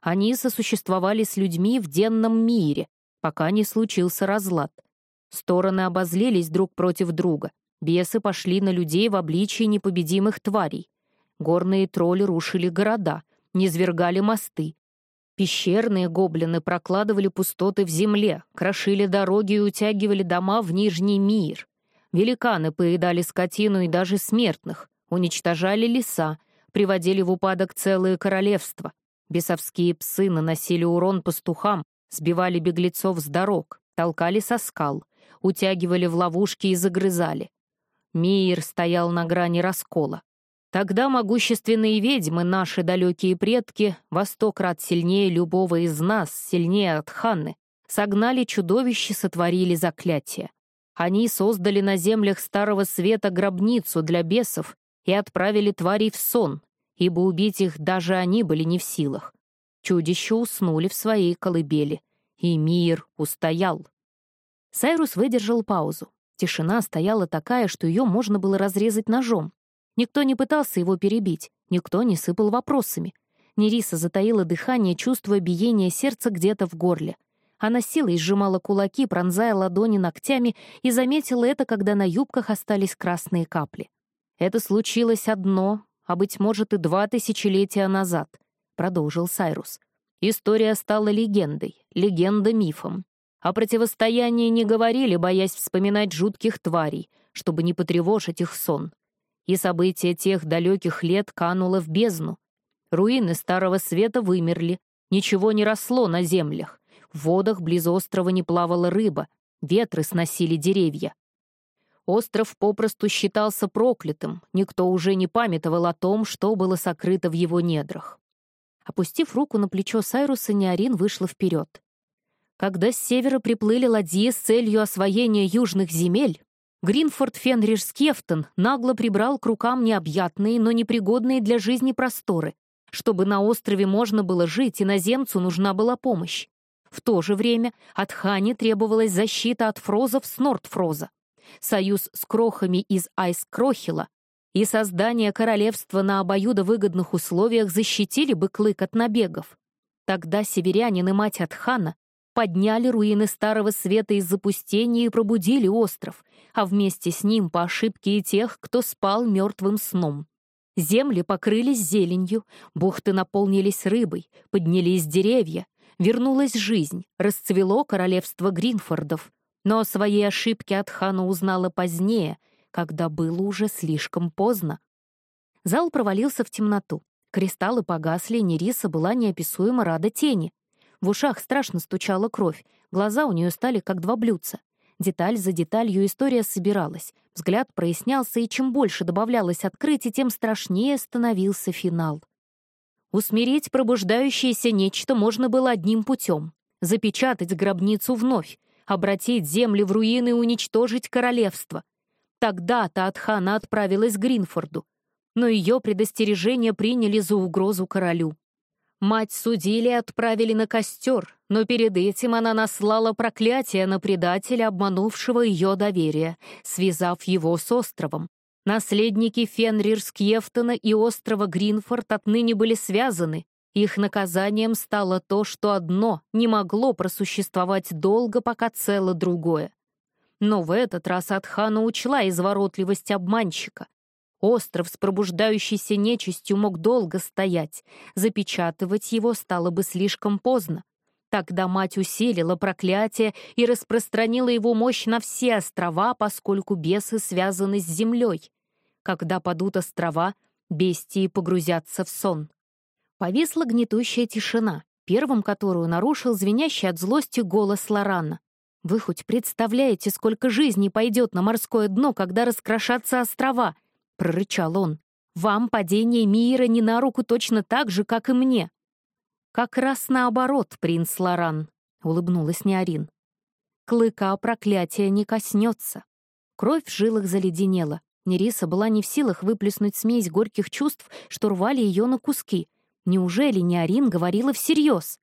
Они сосуществовали с людьми в денном мире, пока не случился разлад. Стороны обозлились друг против друга. Бесы пошли на людей в обличии непобедимых тварей. Горные тролли рушили города, низвергали мосты, Пещерные гоблины прокладывали пустоты в земле, крошили дороги и утягивали дома в Нижний мир. Великаны поедали скотину и даже смертных, уничтожали леса, приводили в упадок целые королевства. Бесовские псы наносили урон пастухам, сбивали беглецов с дорог, толкали со скал, утягивали в ловушки и загрызали. Мир стоял на грани раскола. Тогда могущественные ведьмы, наши далекие предки, во сто крат сильнее любого из нас, сильнее от Ханны, согнали чудовище, сотворили заклятие. Они создали на землях Старого Света гробницу для бесов и отправили тварей в сон. ибо убить их даже они были не в силах. Чудища уснули в своей колыбели, и мир устоял. Сайрус выдержал паузу. Тишина стояла такая, что ее можно было разрезать ножом. Никто не пытался его перебить, никто не сыпал вопросами. Нериса затаила дыхание, чувствуя биение сердца где-то в горле. Она силой сжимала кулаки, пронзая ладони ногтями, и заметила это, когда на юбках остались красные капли. Это случилось одно, а, быть может, и два тысячелетия назад, — продолжил Сайрус. История стала легендой, легенда мифом. О противостоянии не говорили, боясь вспоминать жутких тварей, чтобы не потревожить их сон. И события тех далеких лет кануло в бездну. Руины Старого Света вымерли, ничего не росло на землях. В водах близ острова не плавала рыба, ветры сносили деревья. Остров попросту считался проклятым, никто уже не памятовал о том, что было сокрыто в его недрах. Опустив руку на плечо Сайруса, Неорин вышла вперед. Когда с севера приплыли ладьи с целью освоения южных земель, Гринфорд Фенриш Скефтон нагло прибрал к рукам необъятные, но непригодные для жизни просторы. Чтобы на острове можно было жить, иноземцу нужна была помощь. В то же время от Хани требовалась защита от фрозов с Нордфроза, союз с крохами из Айскрохила и создание королевства на обоюдовыгодных условиях защитили бы клык от набегов. Тогда северянин и мать Атхана подняли руины Старого Света из запустения и пробудили остров, а вместе с ним по ошибке и тех, кто спал мертвым сном. Земли покрылись зеленью, бухты наполнились рыбой, поднялись деревья, вернулась жизнь, расцвело королевство Гринфордов. Но о своей ошибке от хана узнала позднее, когда было уже слишком поздно. Зал провалился в темноту. Кристаллы погасли, Нериса была неописуемо рада тени. В ушах страшно стучала кровь, глаза у нее стали как два блюдца. Деталь за деталью история собиралась, взгляд прояснялся, и чем больше добавлялось открытий, тем страшнее становился финал. Усмирить пробуждающееся нечто можно было одним путем — запечатать гробницу вновь, обратить земли в руины и уничтожить королевство. Тогда-то Атхана отправилась к Гринфорду, но ее предостережение приняли за угрозу королю. Мать судили и отправили на костер, но перед этим она наслала проклятие на предателя, обманувшего ее доверие, связав его с островом. Наследники Фенрир Скьефтона и острова Гринфорд отныне были связаны. Их наказанием стало то, что одно не могло просуществовать долго, пока цело другое. Но в этот раз Атхана учла изворотливость обманщика. Остров с пробуждающейся нечистью мог долго стоять. Запечатывать его стало бы слишком поздно. Тогда мать усилила проклятие и распространила его мощь на все острова, поскольку бесы связаны с землей. Когда падут острова, бестии погрузятся в сон. Повисла гнетущая тишина, первым которую нарушил звенящий от злости голос Лорана. «Вы хоть представляете, сколько жизней пойдет на морское дно, когда раскрошатся острова?» — прорычал он. «Вам падение мира не на руку точно так же, как и мне». «Как раз наоборот, принц Лоран», — улыбнулась Неорин. «Клыка проклятия не коснется». Кровь в жилах заледенела. Нериса была не в силах выплеснуть смесь горьких чувств, что рвали ее на куски. Неужели Неорин говорила всерьез?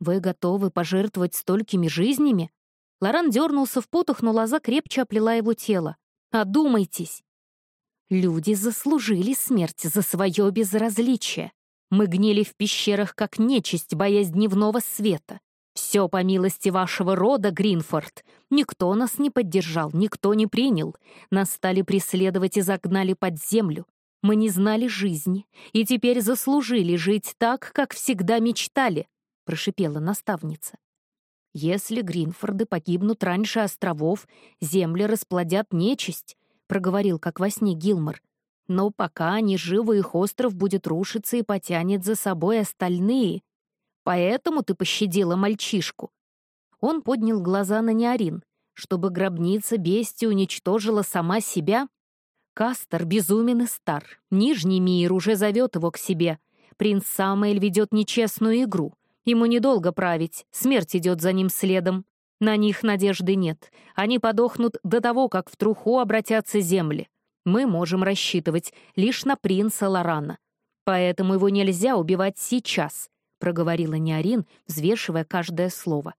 «Вы готовы пожертвовать столькими жизнями?» Лоран дернулся в путах, но лоза крепче оплела его тело. «Одумайтесь!» Люди заслужили смерть за свое безразличие. Мы гнили в пещерах как нечисть, боясь дневного света. Все по милости вашего рода, Гринфорд. Никто нас не поддержал, никто не принял. Нас стали преследовать и загнали под землю. Мы не знали жизни и теперь заслужили жить так, как всегда мечтали, — прошипела наставница. Если Гринфорды погибнут раньше островов, земли расплодят нечисть, проговорил, как во сне Гилмор. «Но пока они живы, их остров будет рушиться и потянет за собой остальные. Поэтому ты пощадила мальчишку». Он поднял глаза на Неорин. Чтобы гробница бести уничтожила сама себя? Кастер безумен и стар. Нижний мир уже зовет его к себе. Принц Самуэль ведет нечестную игру. Ему недолго править, смерть идет за ним следом. На них надежды нет. Они подохнут до того, как в труху обратятся земли. Мы можем рассчитывать лишь на принца Лорана. Поэтому его нельзя убивать сейчас, проговорила Неорин, взвешивая каждое слово.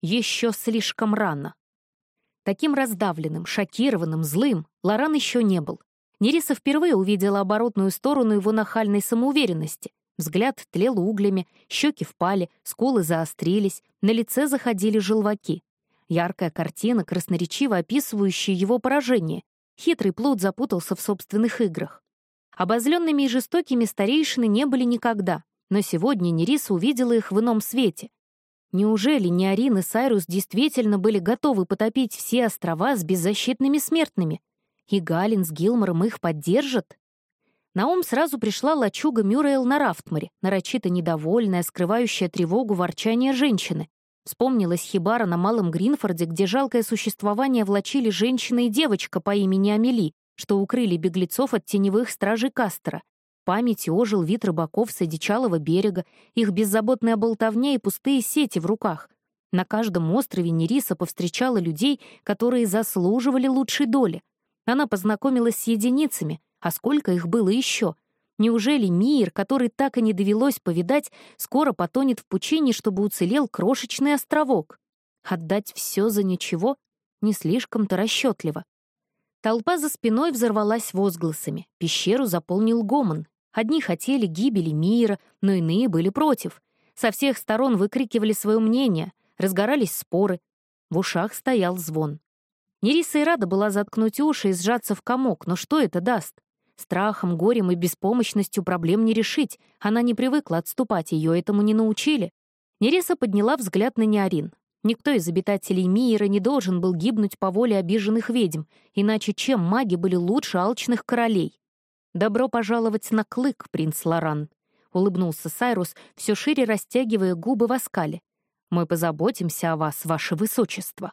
Еще слишком рано. Таким раздавленным, шокированным, злым Лоран еще не был. Нериса впервые увидела оборотную сторону его нахальной самоуверенности. Взгляд тлел углями, щеки впали, скулы заострились, на лице заходили желваки. Яркая картина, красноречиво описывающая его поражение. Хитрый плут запутался в собственных играх. Обозленными и жестокими старейшины не были никогда, но сегодня Нериса увидела их в ином свете. Неужели Неорин и Сайрус действительно были готовы потопить все острова с беззащитными смертными? И Галин с Гилмором их поддержат? На ум сразу пришла лачуга Мюррейл на Рафтморе, нарочито недовольная, скрывающая тревогу ворчания женщины. Вспомнилась хибара на Малом Гринфорде, где жалкое существование влачили женщина и девочка по имени Амели, что укрыли беглецов от теневых стражей Кастера. В памяти ожил вид рыбаков с одичалого берега, их беззаботная болтовня и пустые сети в руках. На каждом острове Нериса повстречала людей, которые заслуживали лучшей доли. Она познакомилась с единицами, а сколько их было еще? Неужели мир, который так и не довелось повидать, скоро потонет в пучине, чтобы уцелел крошечный островок? Отдать все за ничего? Не слишком-то расчетливо. Толпа за спиной взорвалась возгласами. Пещеру заполнил гомон. Одни хотели гибели мира, но иные были против. Со всех сторон выкрикивали свое мнение, разгорались споры. В ушах стоял звон. Нериса и рада была заткнуть уши и сжаться в комок, но что это даст? Страхом, горем и беспомощностью проблем не решить. Она не привыкла отступать, ее этому не научили. Нереса подняла взгляд на Неорин. Никто из обитателей Миера не должен был гибнуть по воле обиженных ведьм, иначе чем маги были лучше алчных королей? «Добро пожаловать на клык, принц Лоран», — улыбнулся Сайрус, все шире растягивая губы в оскале. «Мы позаботимся о вас, ваше высочество».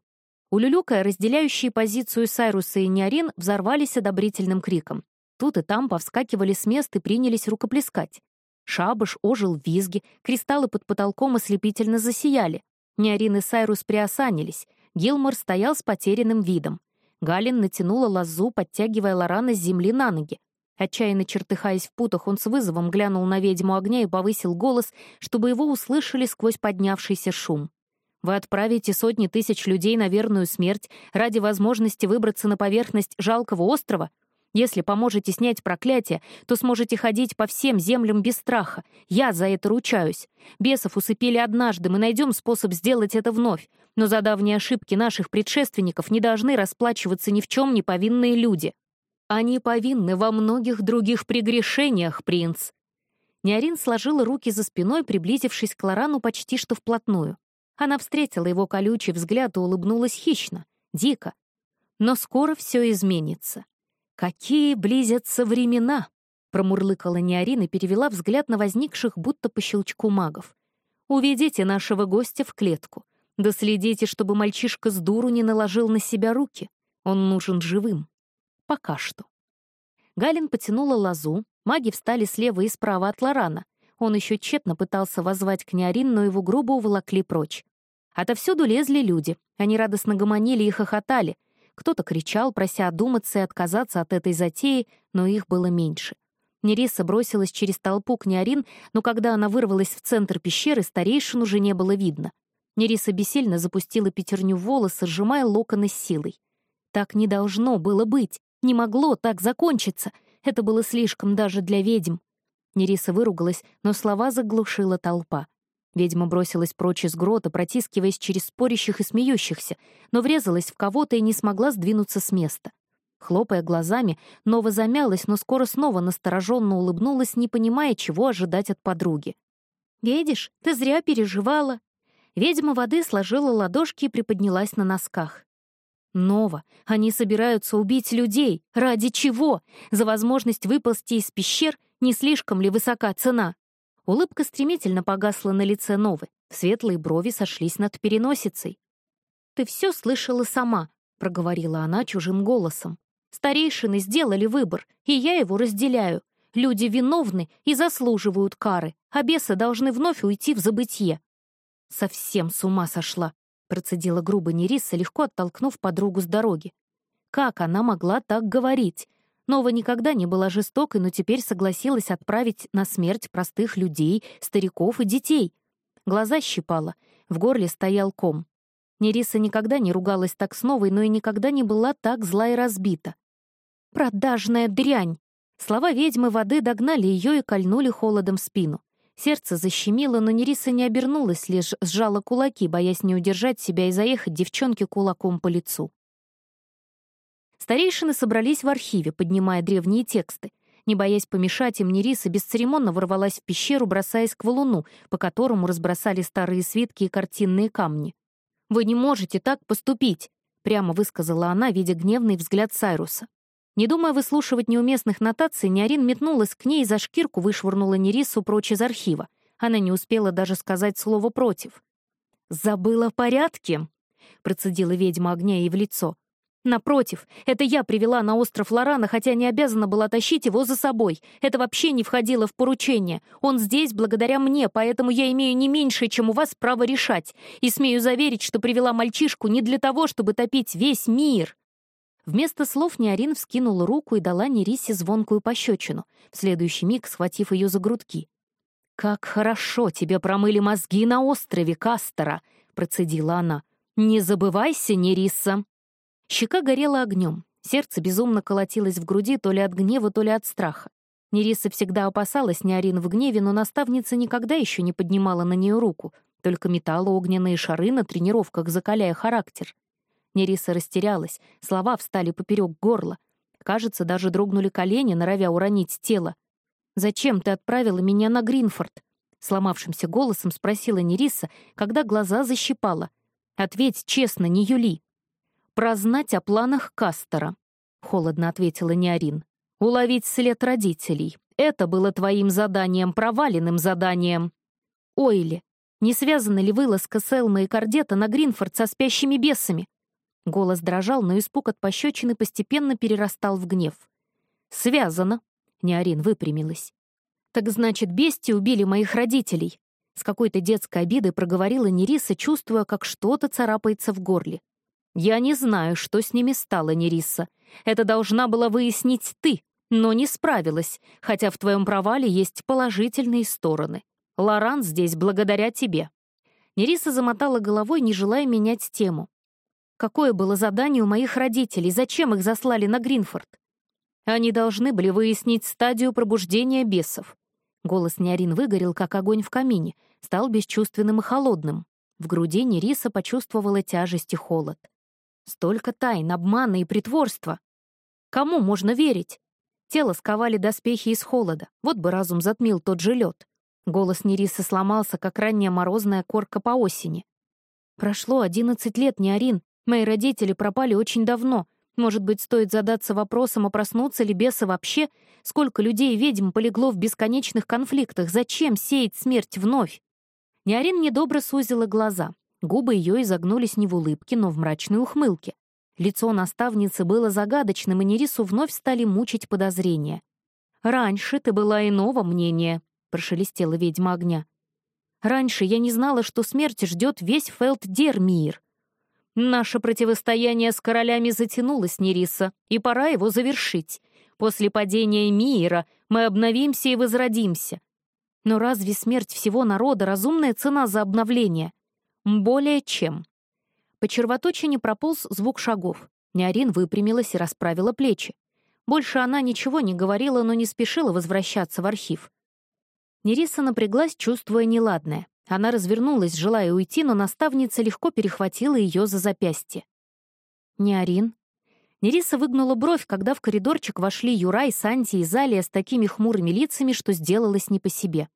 Улюлюкая, разделяющие позицию Сайруса и Неорин, взорвались одобрительным криком. Тут и там повскакивали с мест и принялись рукоплескать. Шабаш ожил в визге, кристаллы под потолком ослепительно засияли. Неорин и Сайрус приосанились. Гилмор стоял с потерянным видом. Галин натянула лозу, подтягивая Лорана с земли на ноги. Отчаянно чертыхаясь в путах, он с вызовом глянул на ведьму огня и повысил голос, чтобы его услышали сквозь поднявшийся шум. «Вы отправите сотни тысяч людей на верную смерть ради возможности выбраться на поверхность жалкого острова? Если поможете снять проклятие, то сможете ходить по всем землям без страха. Я за это ручаюсь. Бесов усыпили однажды, мы найдем способ сделать это вновь. Но за давние ошибки наших предшественников не должны расплачиваться ни в чем не повинные люди. Они повинны во многих других прегрешениях, принц. Неорин сложила руки за спиной, приблизившись к Лорану почти что вплотную. Она встретила его колючий взгляд и улыбнулась хищно, дико. Но скоро все изменится. «Какие близятся времена!» — промурлыкала Неорин и перевела взгляд на возникших будто по щелчку магов. «Уведите нашего гостя в клетку. Да следите, чтобы мальчишка с дуру не наложил на себя руки. Он нужен живым. Пока что». Галин потянула лозу, маги встали слева и справа от Лорана. Он еще тщетно пытался воззвать к Неорин, но его грубо уволокли прочь. Отовсюду лезли люди. Они радостно гомонили и хохотали, кто-то кричал, прося одуматься и отказаться от этой затеи, но их было меньше. Нериса бросилась через толпу к Неорин, но когда она вырвалась в центр пещеры, старейшин уже не было видно. Нериса бессильно запустила пятерню в волосы, сжимая локоны с силой. Так не должно было быть, не могло так закончиться. Это было слишком даже для ведьм. Нериса выругалась, но слова заглушила толпа. Ведьма бросилась прочь из грота, протискиваясь через спорящих и смеющихся, но врезалась в кого-то и не смогла сдвинуться с места. Хлопая глазами, Нова замялась, но скоро снова настороженно улыбнулась, не понимая, чего ожидать от подруги. «Видишь, ты зря переживала». Ведьма воды сложила ладошки и приподнялась на носках. «Нова, они собираются убить людей. Ради чего? За возможность выползти из пещер не слишком ли высока цена?» Улыбка стремительно погасла на лице Новы. Светлые брови сошлись над переносицей. «Ты все слышала сама», — проговорила она чужим голосом. «Старейшины сделали выбор, и я его разделяю. Люди виновны и заслуживают кары, а бесы должны вновь уйти в забытье». «Совсем с ума сошла», — процедила грубо Нериса, легко оттолкнув подругу с дороги. «Как она могла так говорить? Нова никогда не была жестокой, но теперь согласилась отправить на смерть простых людей, стариков и детей. Глаза щипала, в горле стоял ком. Нериса никогда не ругалась так с Новой, но и никогда не была так зла и разбита. «Продажная дрянь!» Слова ведьмы воды догнали ее и кольнули холодом в спину. Сердце защемило, но Нериса не обернулась, лишь сжала кулаки, боясь не удержать себя и заехать девчонке кулаком по лицу. Старейшины собрались в архиве, поднимая древние тексты. Не боясь помешать им, Нериса бесцеремонно ворвалась в пещеру, бросаясь к валуну, по которому разбросали старые свитки и картинные камни. «Вы не можете так поступить!» — прямо высказала она, видя гневный взгляд Сайруса. Не думая выслушивать неуместных нотаций, Неорин метнулась к ней и за шкирку вышвырнула Нерису прочь из архива. Она не успела даже сказать слово «против». «Забыла порядки?» — процедила ведьма огня ей в лицо. «Напротив, это я привела на остров Лорана, хотя не обязана была тащить его за собой. Это вообще не входило в поручение. Он здесь благодаря мне, поэтому я имею не меньшее, чем у вас, право решать. И смею заверить, что привела мальчишку не для того, чтобы топить весь мир». Вместо слов Неорин вскинула руку и дала Нерисе звонкую пощечину, в следующий миг схватив ее за грудки. «Как хорошо тебе промыли мозги на острове Кастера!» — процедила она. «Не забывайся, Нериса!» Щека горела огнем, сердце безумно колотилось в груди то ли от гнева, то ли от страха. Нериса всегда опасалась Неорин в гневе, но наставница никогда еще не поднимала на нее руку, только метала огненные шары на тренировках, закаляя характер. Нериса растерялась, слова встали поперек горла. Кажется, даже дрогнули колени, норовя уронить тело. «Зачем ты отправила меня на Гринфорд?» Сломавшимся голосом спросила Нериса, когда глаза защипала. «Ответь честно, не Юли». «Прознать о планах Кастера», — холодно ответила Неорин. «Уловить след родителей. Это было твоим заданием, проваленным заданием». «Ойли, не связана ли вылазка Селма и Кардета на Гринфорд со спящими бесами?» Голос дрожал, но испуг от пощечины постепенно перерастал в гнев. «Связано!» — Неорин выпрямилась. «Так значит, бести убили моих родителей!» С какой-то детской обидой проговорила Нериса, чувствуя, как что-то царапается в горле. «Я не знаю, что с ними стало, Нериса. Это должна была выяснить ты, но не справилась, хотя в твоем провале есть положительные стороны. Лоран здесь благодаря тебе». Нериса замотала головой, не желая менять тему. Какое было задание у моих родителей? Зачем их заслали на Гринфорд? Они должны были выяснить стадию пробуждения бесов. Голос Неорин выгорел, как огонь в камине, стал бесчувственным и холодным. В груди Нериса почувствовала тяжесть и холод. Столько тайн, обмана и притворства. Кому можно верить? Тело сковали доспехи из холода, вот бы разум затмил тот же лед. Голос Нерисы сломался, как ранняя морозная корка по осени. Прошло одиннадцать лет, Неорин, Мои родители пропали очень давно. Может быть, стоит задаться вопросом, а проснуться ли бесы вообще? Сколько людей и ведьм полегло в бесконечных конфликтах? Зачем сеять смерть вновь? Неорин недобро сузила глаза. Губы ее изогнулись не в улыбке, но в мрачной ухмылке. Лицо наставницы было загадочным, и Нерису вновь стали мучить подозрения. «Раньше ты была иного мнения», — прошелестела ведьма огня. «Раньше я не знала, что смерть ждет весь Фелддермир. Наше противостояние с королями затянулось, Нериса, и пора его завершить. После падения Миира мы обновимся и возродимся. Но разве смерть всего народа — разумная цена за обновление? Более чем. По червоточине прополз звук шагов. Неорин выпрямилась и расправила плечи. Больше она ничего не говорила, но не спешила возвращаться в архив. Нериса напряглась, чувствуя неладное. Она развернулась, желая уйти, но наставница легко перехватила ее за запястье. «Не Арин?» Нериса выгнула бровь, когда в коридорчик вошли Юрай, Санти и Залия с такими хмурыми лицами, что сделалось не по себе.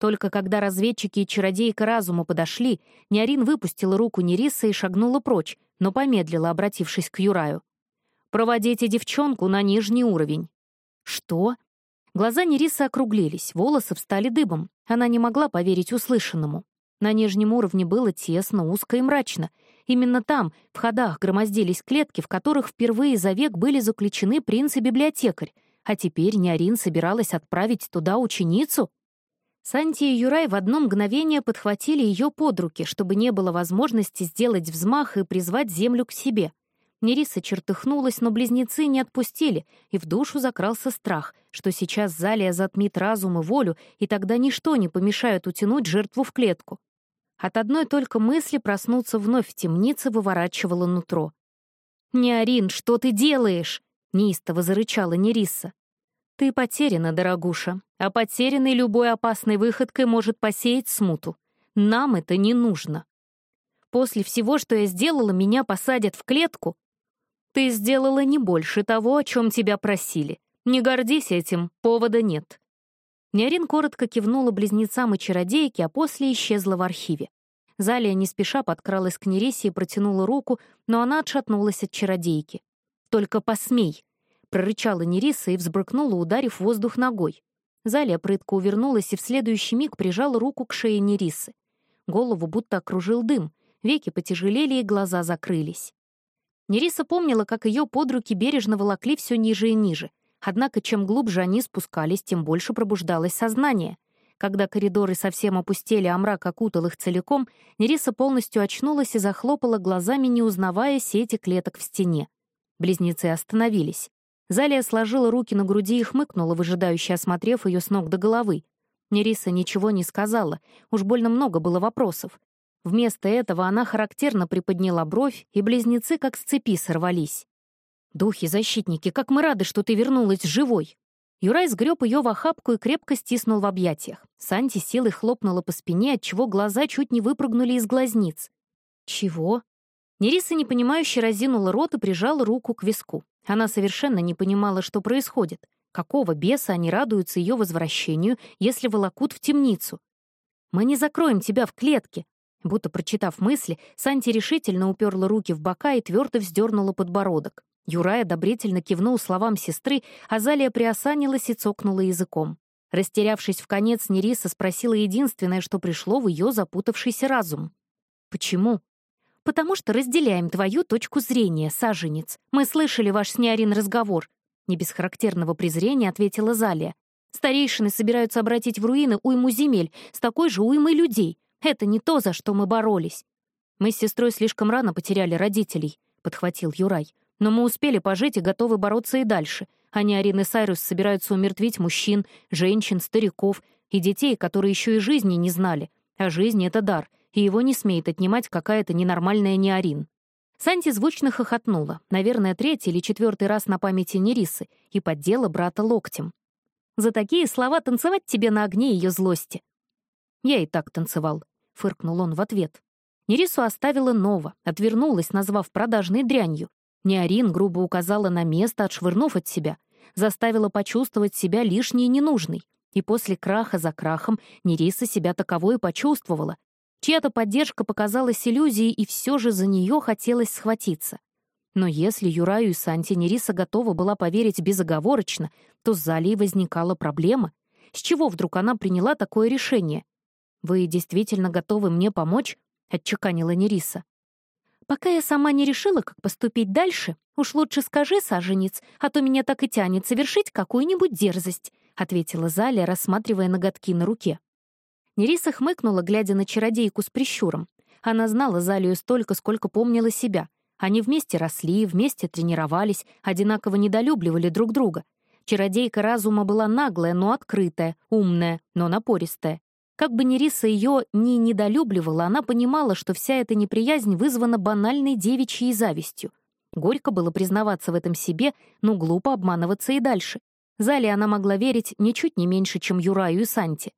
Только когда разведчики и чародейка разума подошли, Неорин выпустила руку Нериса и шагнула прочь, но помедлила, обратившись к Юраю. «Проводите девчонку на нижний уровень». «Что?» Глаза Нерисы округлились, волосы встали дыбом. Она не могла поверить услышанному. На нижнем уровне было тесно, узко и мрачно. Именно там, в ходах, громоздились клетки, в которых впервые за век были заключены принц и библиотекарь. А теперь Неорин собиралась отправить туда ученицу? Санти и Юрай в одно мгновение подхватили ее под руки, чтобы не было возможности сделать взмах и призвать землю к себе. Нериса чертыхнулась, но близнецы не отпустили, и в душу закрался страх, что сейчас Залия затмит разум и волю, и тогда ничто не помешает утянуть жертву в клетку. От одной только мысли проснуться вновь в темнице выворачивало нутро. «Неорин, что ты делаешь?» — неистово зарычала Нериса. «Ты потеряна, дорогуша, а потерянный любой опасной выходкой может посеять смуту. Нам это не нужно. После всего, что я сделала, меня посадят в клетку, ты сделала не больше того, о чем тебя просили. Не гордись этим, повода нет». Нярин коротко кивнула близнецам и чародейке, а после исчезла в архиве. Залия не спеша подкралась к Нерисе и протянула руку, но она отшатнулась от чародейки. «Только посмей!» — прорычала Нериса и взбрыкнула, ударив воздух ногой. Залия прытко увернулась и в следующий миг прижала руку к шее Нерисы. Голову будто окружил дым, веки потяжелели и глаза закрылись. Нериса помнила, как ее под руки бережно волокли все ниже и ниже. Однако чем глубже они спускались, тем больше пробуждалось сознание. Когда коридоры совсем опустели, а мрак окутал их целиком, Нериса полностью очнулась и захлопала глазами, не узнавая сети клеток в стене. Близнецы остановились. Залия сложила руки на груди и хмыкнула, выжидающе осмотрев ее с ног до головы. Нериса ничего не сказала, уж больно много было вопросов. Вместо этого она характерно приподняла бровь, и близнецы как с цепи сорвались. «Духи-защитники, как мы рады, что ты вернулась живой!» Юрай сгреб ее в охапку и крепко стиснул в объятиях. Санти силой хлопнула по спине, отчего глаза чуть не выпрыгнули из глазниц. «Чего?» Нериса непонимающе разинула рот и прижала руку к виску. Она совершенно не понимала, что происходит. Какого беса они радуются ее возвращению, если волокут в темницу? «Мы не закроем тебя в клетке», Будто прочитав мысли, Санти решительно уперла руки в бока и твердо вздернула подбородок. Юрай одобрительно кивнул словам сестры, а Залия приосанилась и цокнула языком. Растерявшись в конец, Нериса спросила единственное, что пришло в ее запутавшийся разум. «Почему?» «Потому что разделяем твою точку зрения, саженец. Мы слышали ваш с Неорин разговор», — не без характерного презрения ответила Залия. «Старейшины собираются обратить в руины уйму земель с такой же уймой людей. Это не то, за что мы боролись. Мы с сестрой слишком рано потеряли родителей, — подхватил Юрай. Но мы успели пожить и готовы бороться и дальше. Они, Арин и Сайрус, собираются умертвить мужчин, женщин, стариков и детей, которые еще и жизни не знали. А жизнь — это дар, и его не смеет отнимать какая-то ненормальная Неарин. Санти звучно хохотнула, наверное, третий или четвертый раз на памяти Нерисы, и поддела брата локтем. «За такие слова танцевать тебе на огне ее злости». Я и так танцевал, — фыркнул он в ответ. Нерису оставила Нова, отвернулась, назвав продажной дрянью. Неорин грубо указала на место, отшвырнув от себя, заставила почувствовать себя лишней и ненужной. И после краха за крахом Нериса себя таковой почувствовала. Чья-то поддержка показалась иллюзией, и все же за нее хотелось схватиться. Но если Юраю и Санти Нериса готова была поверить безоговорочно, то с Залией возникала проблема. С чего вдруг она приняла такое решение? «Вы действительно готовы мне помочь?» — отчеканила Нериса. «Пока я сама не решила, как поступить дальше, уж лучше скажи, саженец, а то меня так и тянет совершить какую-нибудь дерзость», — ответила Залия, рассматривая ноготки на руке. Нериса хмыкнула, глядя на чародейку с прищуром. Она знала Залию столько, сколько помнила себя. Они вместе росли, вместе тренировались, одинаково недолюбливали друг друга. Чародейка разума была наглая, но открытая, умная, но напористая. Как бы Нериса ее ни недолюбливала, она понимала, что вся эта неприязнь вызвана банальной девичьей завистью. Горько было признаваться в этом себе, но глупо обманываться и дальше. Зале она могла верить ничуть не меньше, чем Юраю и Санте.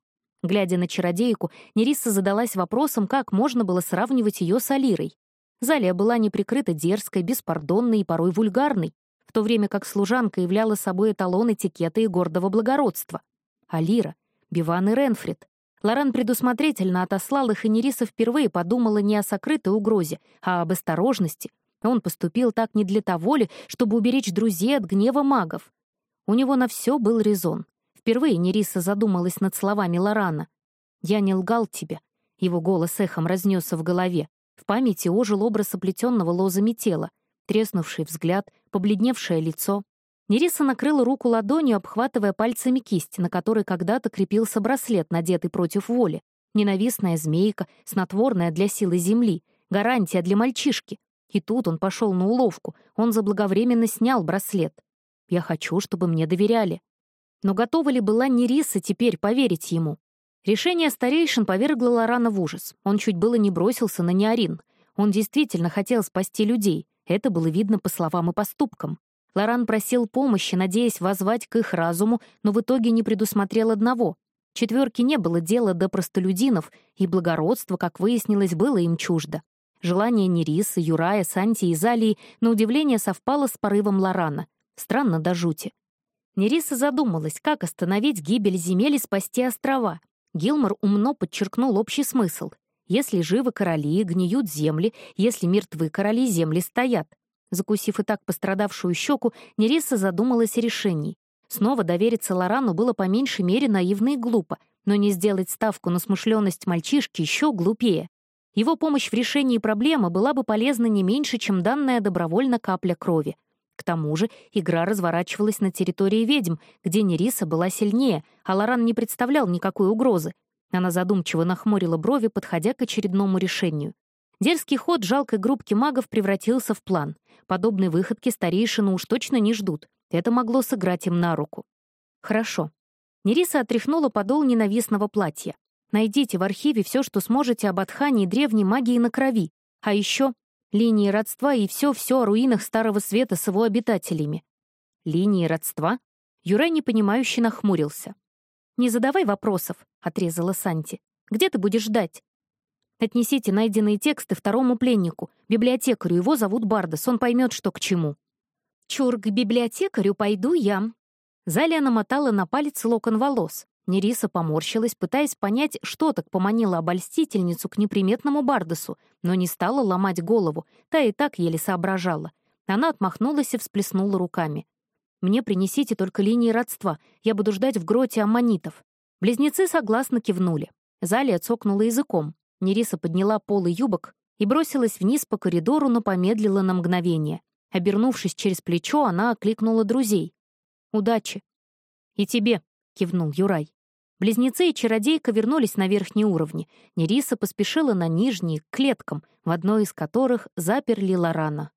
Глядя на чародейку, Нериса задалась вопросом, как можно было сравнивать ее с Алирой. Залия была неприкрыто дерзкой, беспардонной и порой вульгарной, в то время как служанка являла собой эталон этикета и гордого благородства. Алира, Биван и Ренфрид. Лоран предусмотрительно отослал их, и Нериса впервые подумала не о сокрытой угрозе, а об осторожности. Он поступил так не для того ли, чтобы уберечь друзей от гнева магов. У него на все был резон. Впервые Нериса задумалась над словами Лорана. «Я не лгал тебе». Его голос эхом разнесся в голове. В памяти ожил образ оплетенного лозами тела, треснувший взгляд, побледневшее лицо. Нериса накрыла руку ладонью, обхватывая пальцами кисть, на которой когда-то крепился браслет, надетый против воли. Ненавистная змейка, снотворная для силы земли, гарантия для мальчишки. И тут он пошел на уловку, он заблаговременно снял браслет. Я хочу, чтобы мне доверяли. Но готова ли была Нериса теперь поверить ему? Решение старейшин повергло Лорана в ужас. Он чуть было не бросился на Неорин. Он действительно хотел спасти людей. Это было видно по словам и поступкам. Лоран просил помощи, надеясь возвать к их разуму, но в итоге не предусмотрел одного. Четверке не было дела до простолюдинов, и благородство, как выяснилось, было им чуждо. Желание Нерисы, Юрая, Санти и Залии на удивление совпало с порывом Лорана. Странно до жути. Нериса задумалась, как остановить гибель земель и спасти острова. Гилмор умно подчеркнул общий смысл. Если живы короли, гниют земли, если мертвы короли, земли стоят. Закусив и так пострадавшую щеку, Нериса задумалась о решении. Снова довериться Лорану было по меньшей мере наивно и глупо, но не сделать ставку на смышленность мальчишки еще глупее. Его помощь в решении проблемы была бы полезна не меньше, чем данная добровольно капля крови. К тому же игра разворачивалась на территории ведьм, где Нериса была сильнее, а Лоран не представлял никакой угрозы. Она задумчиво нахмурила брови, подходя к очередному решению. Дерзкий ход жалкой группки магов превратился в план. Подобной выходки старейшины уж точно не ждут. Это могло сыграть им на руку. Хорошо. Нериса отряхнула подол ненавистного платья. Найдите в архиве все, что сможете об Атхане и древней магии на крови. А еще линии родства и все-все о руинах Старого Света с его обитателями. Линии родства? Юрай непонимающе нахмурился. «Не задавай вопросов», — отрезала Санти. «Где ты будешь ждать?» «Отнесите найденные тексты второму пленнику, библиотекарю, его зовут Бардас, он поймет, что к чему». «Чур, к библиотекарю пойду я». Залия намотала на палец локон волос. Нериса поморщилась, пытаясь понять, что так поманило обольстительницу к неприметному Бардесу, но не стала ломать голову, та и так еле соображала. Она отмахнулась и всплеснула руками. «Мне принесите только линии родства, я буду ждать в гроте аммонитов». Близнецы согласно кивнули. Залия цокнула языком. Нериса подняла полы юбок и бросилась вниз по коридору, но помедлила на мгновение. Обернувшись через плечо, она окликнула друзей. «Удачи!» «И тебе!» — кивнул Юрай. Близнецы и чародейка вернулись на верхние уровни. Нериса поспешила на нижние, к клеткам, в одной из которых заперли Лорана.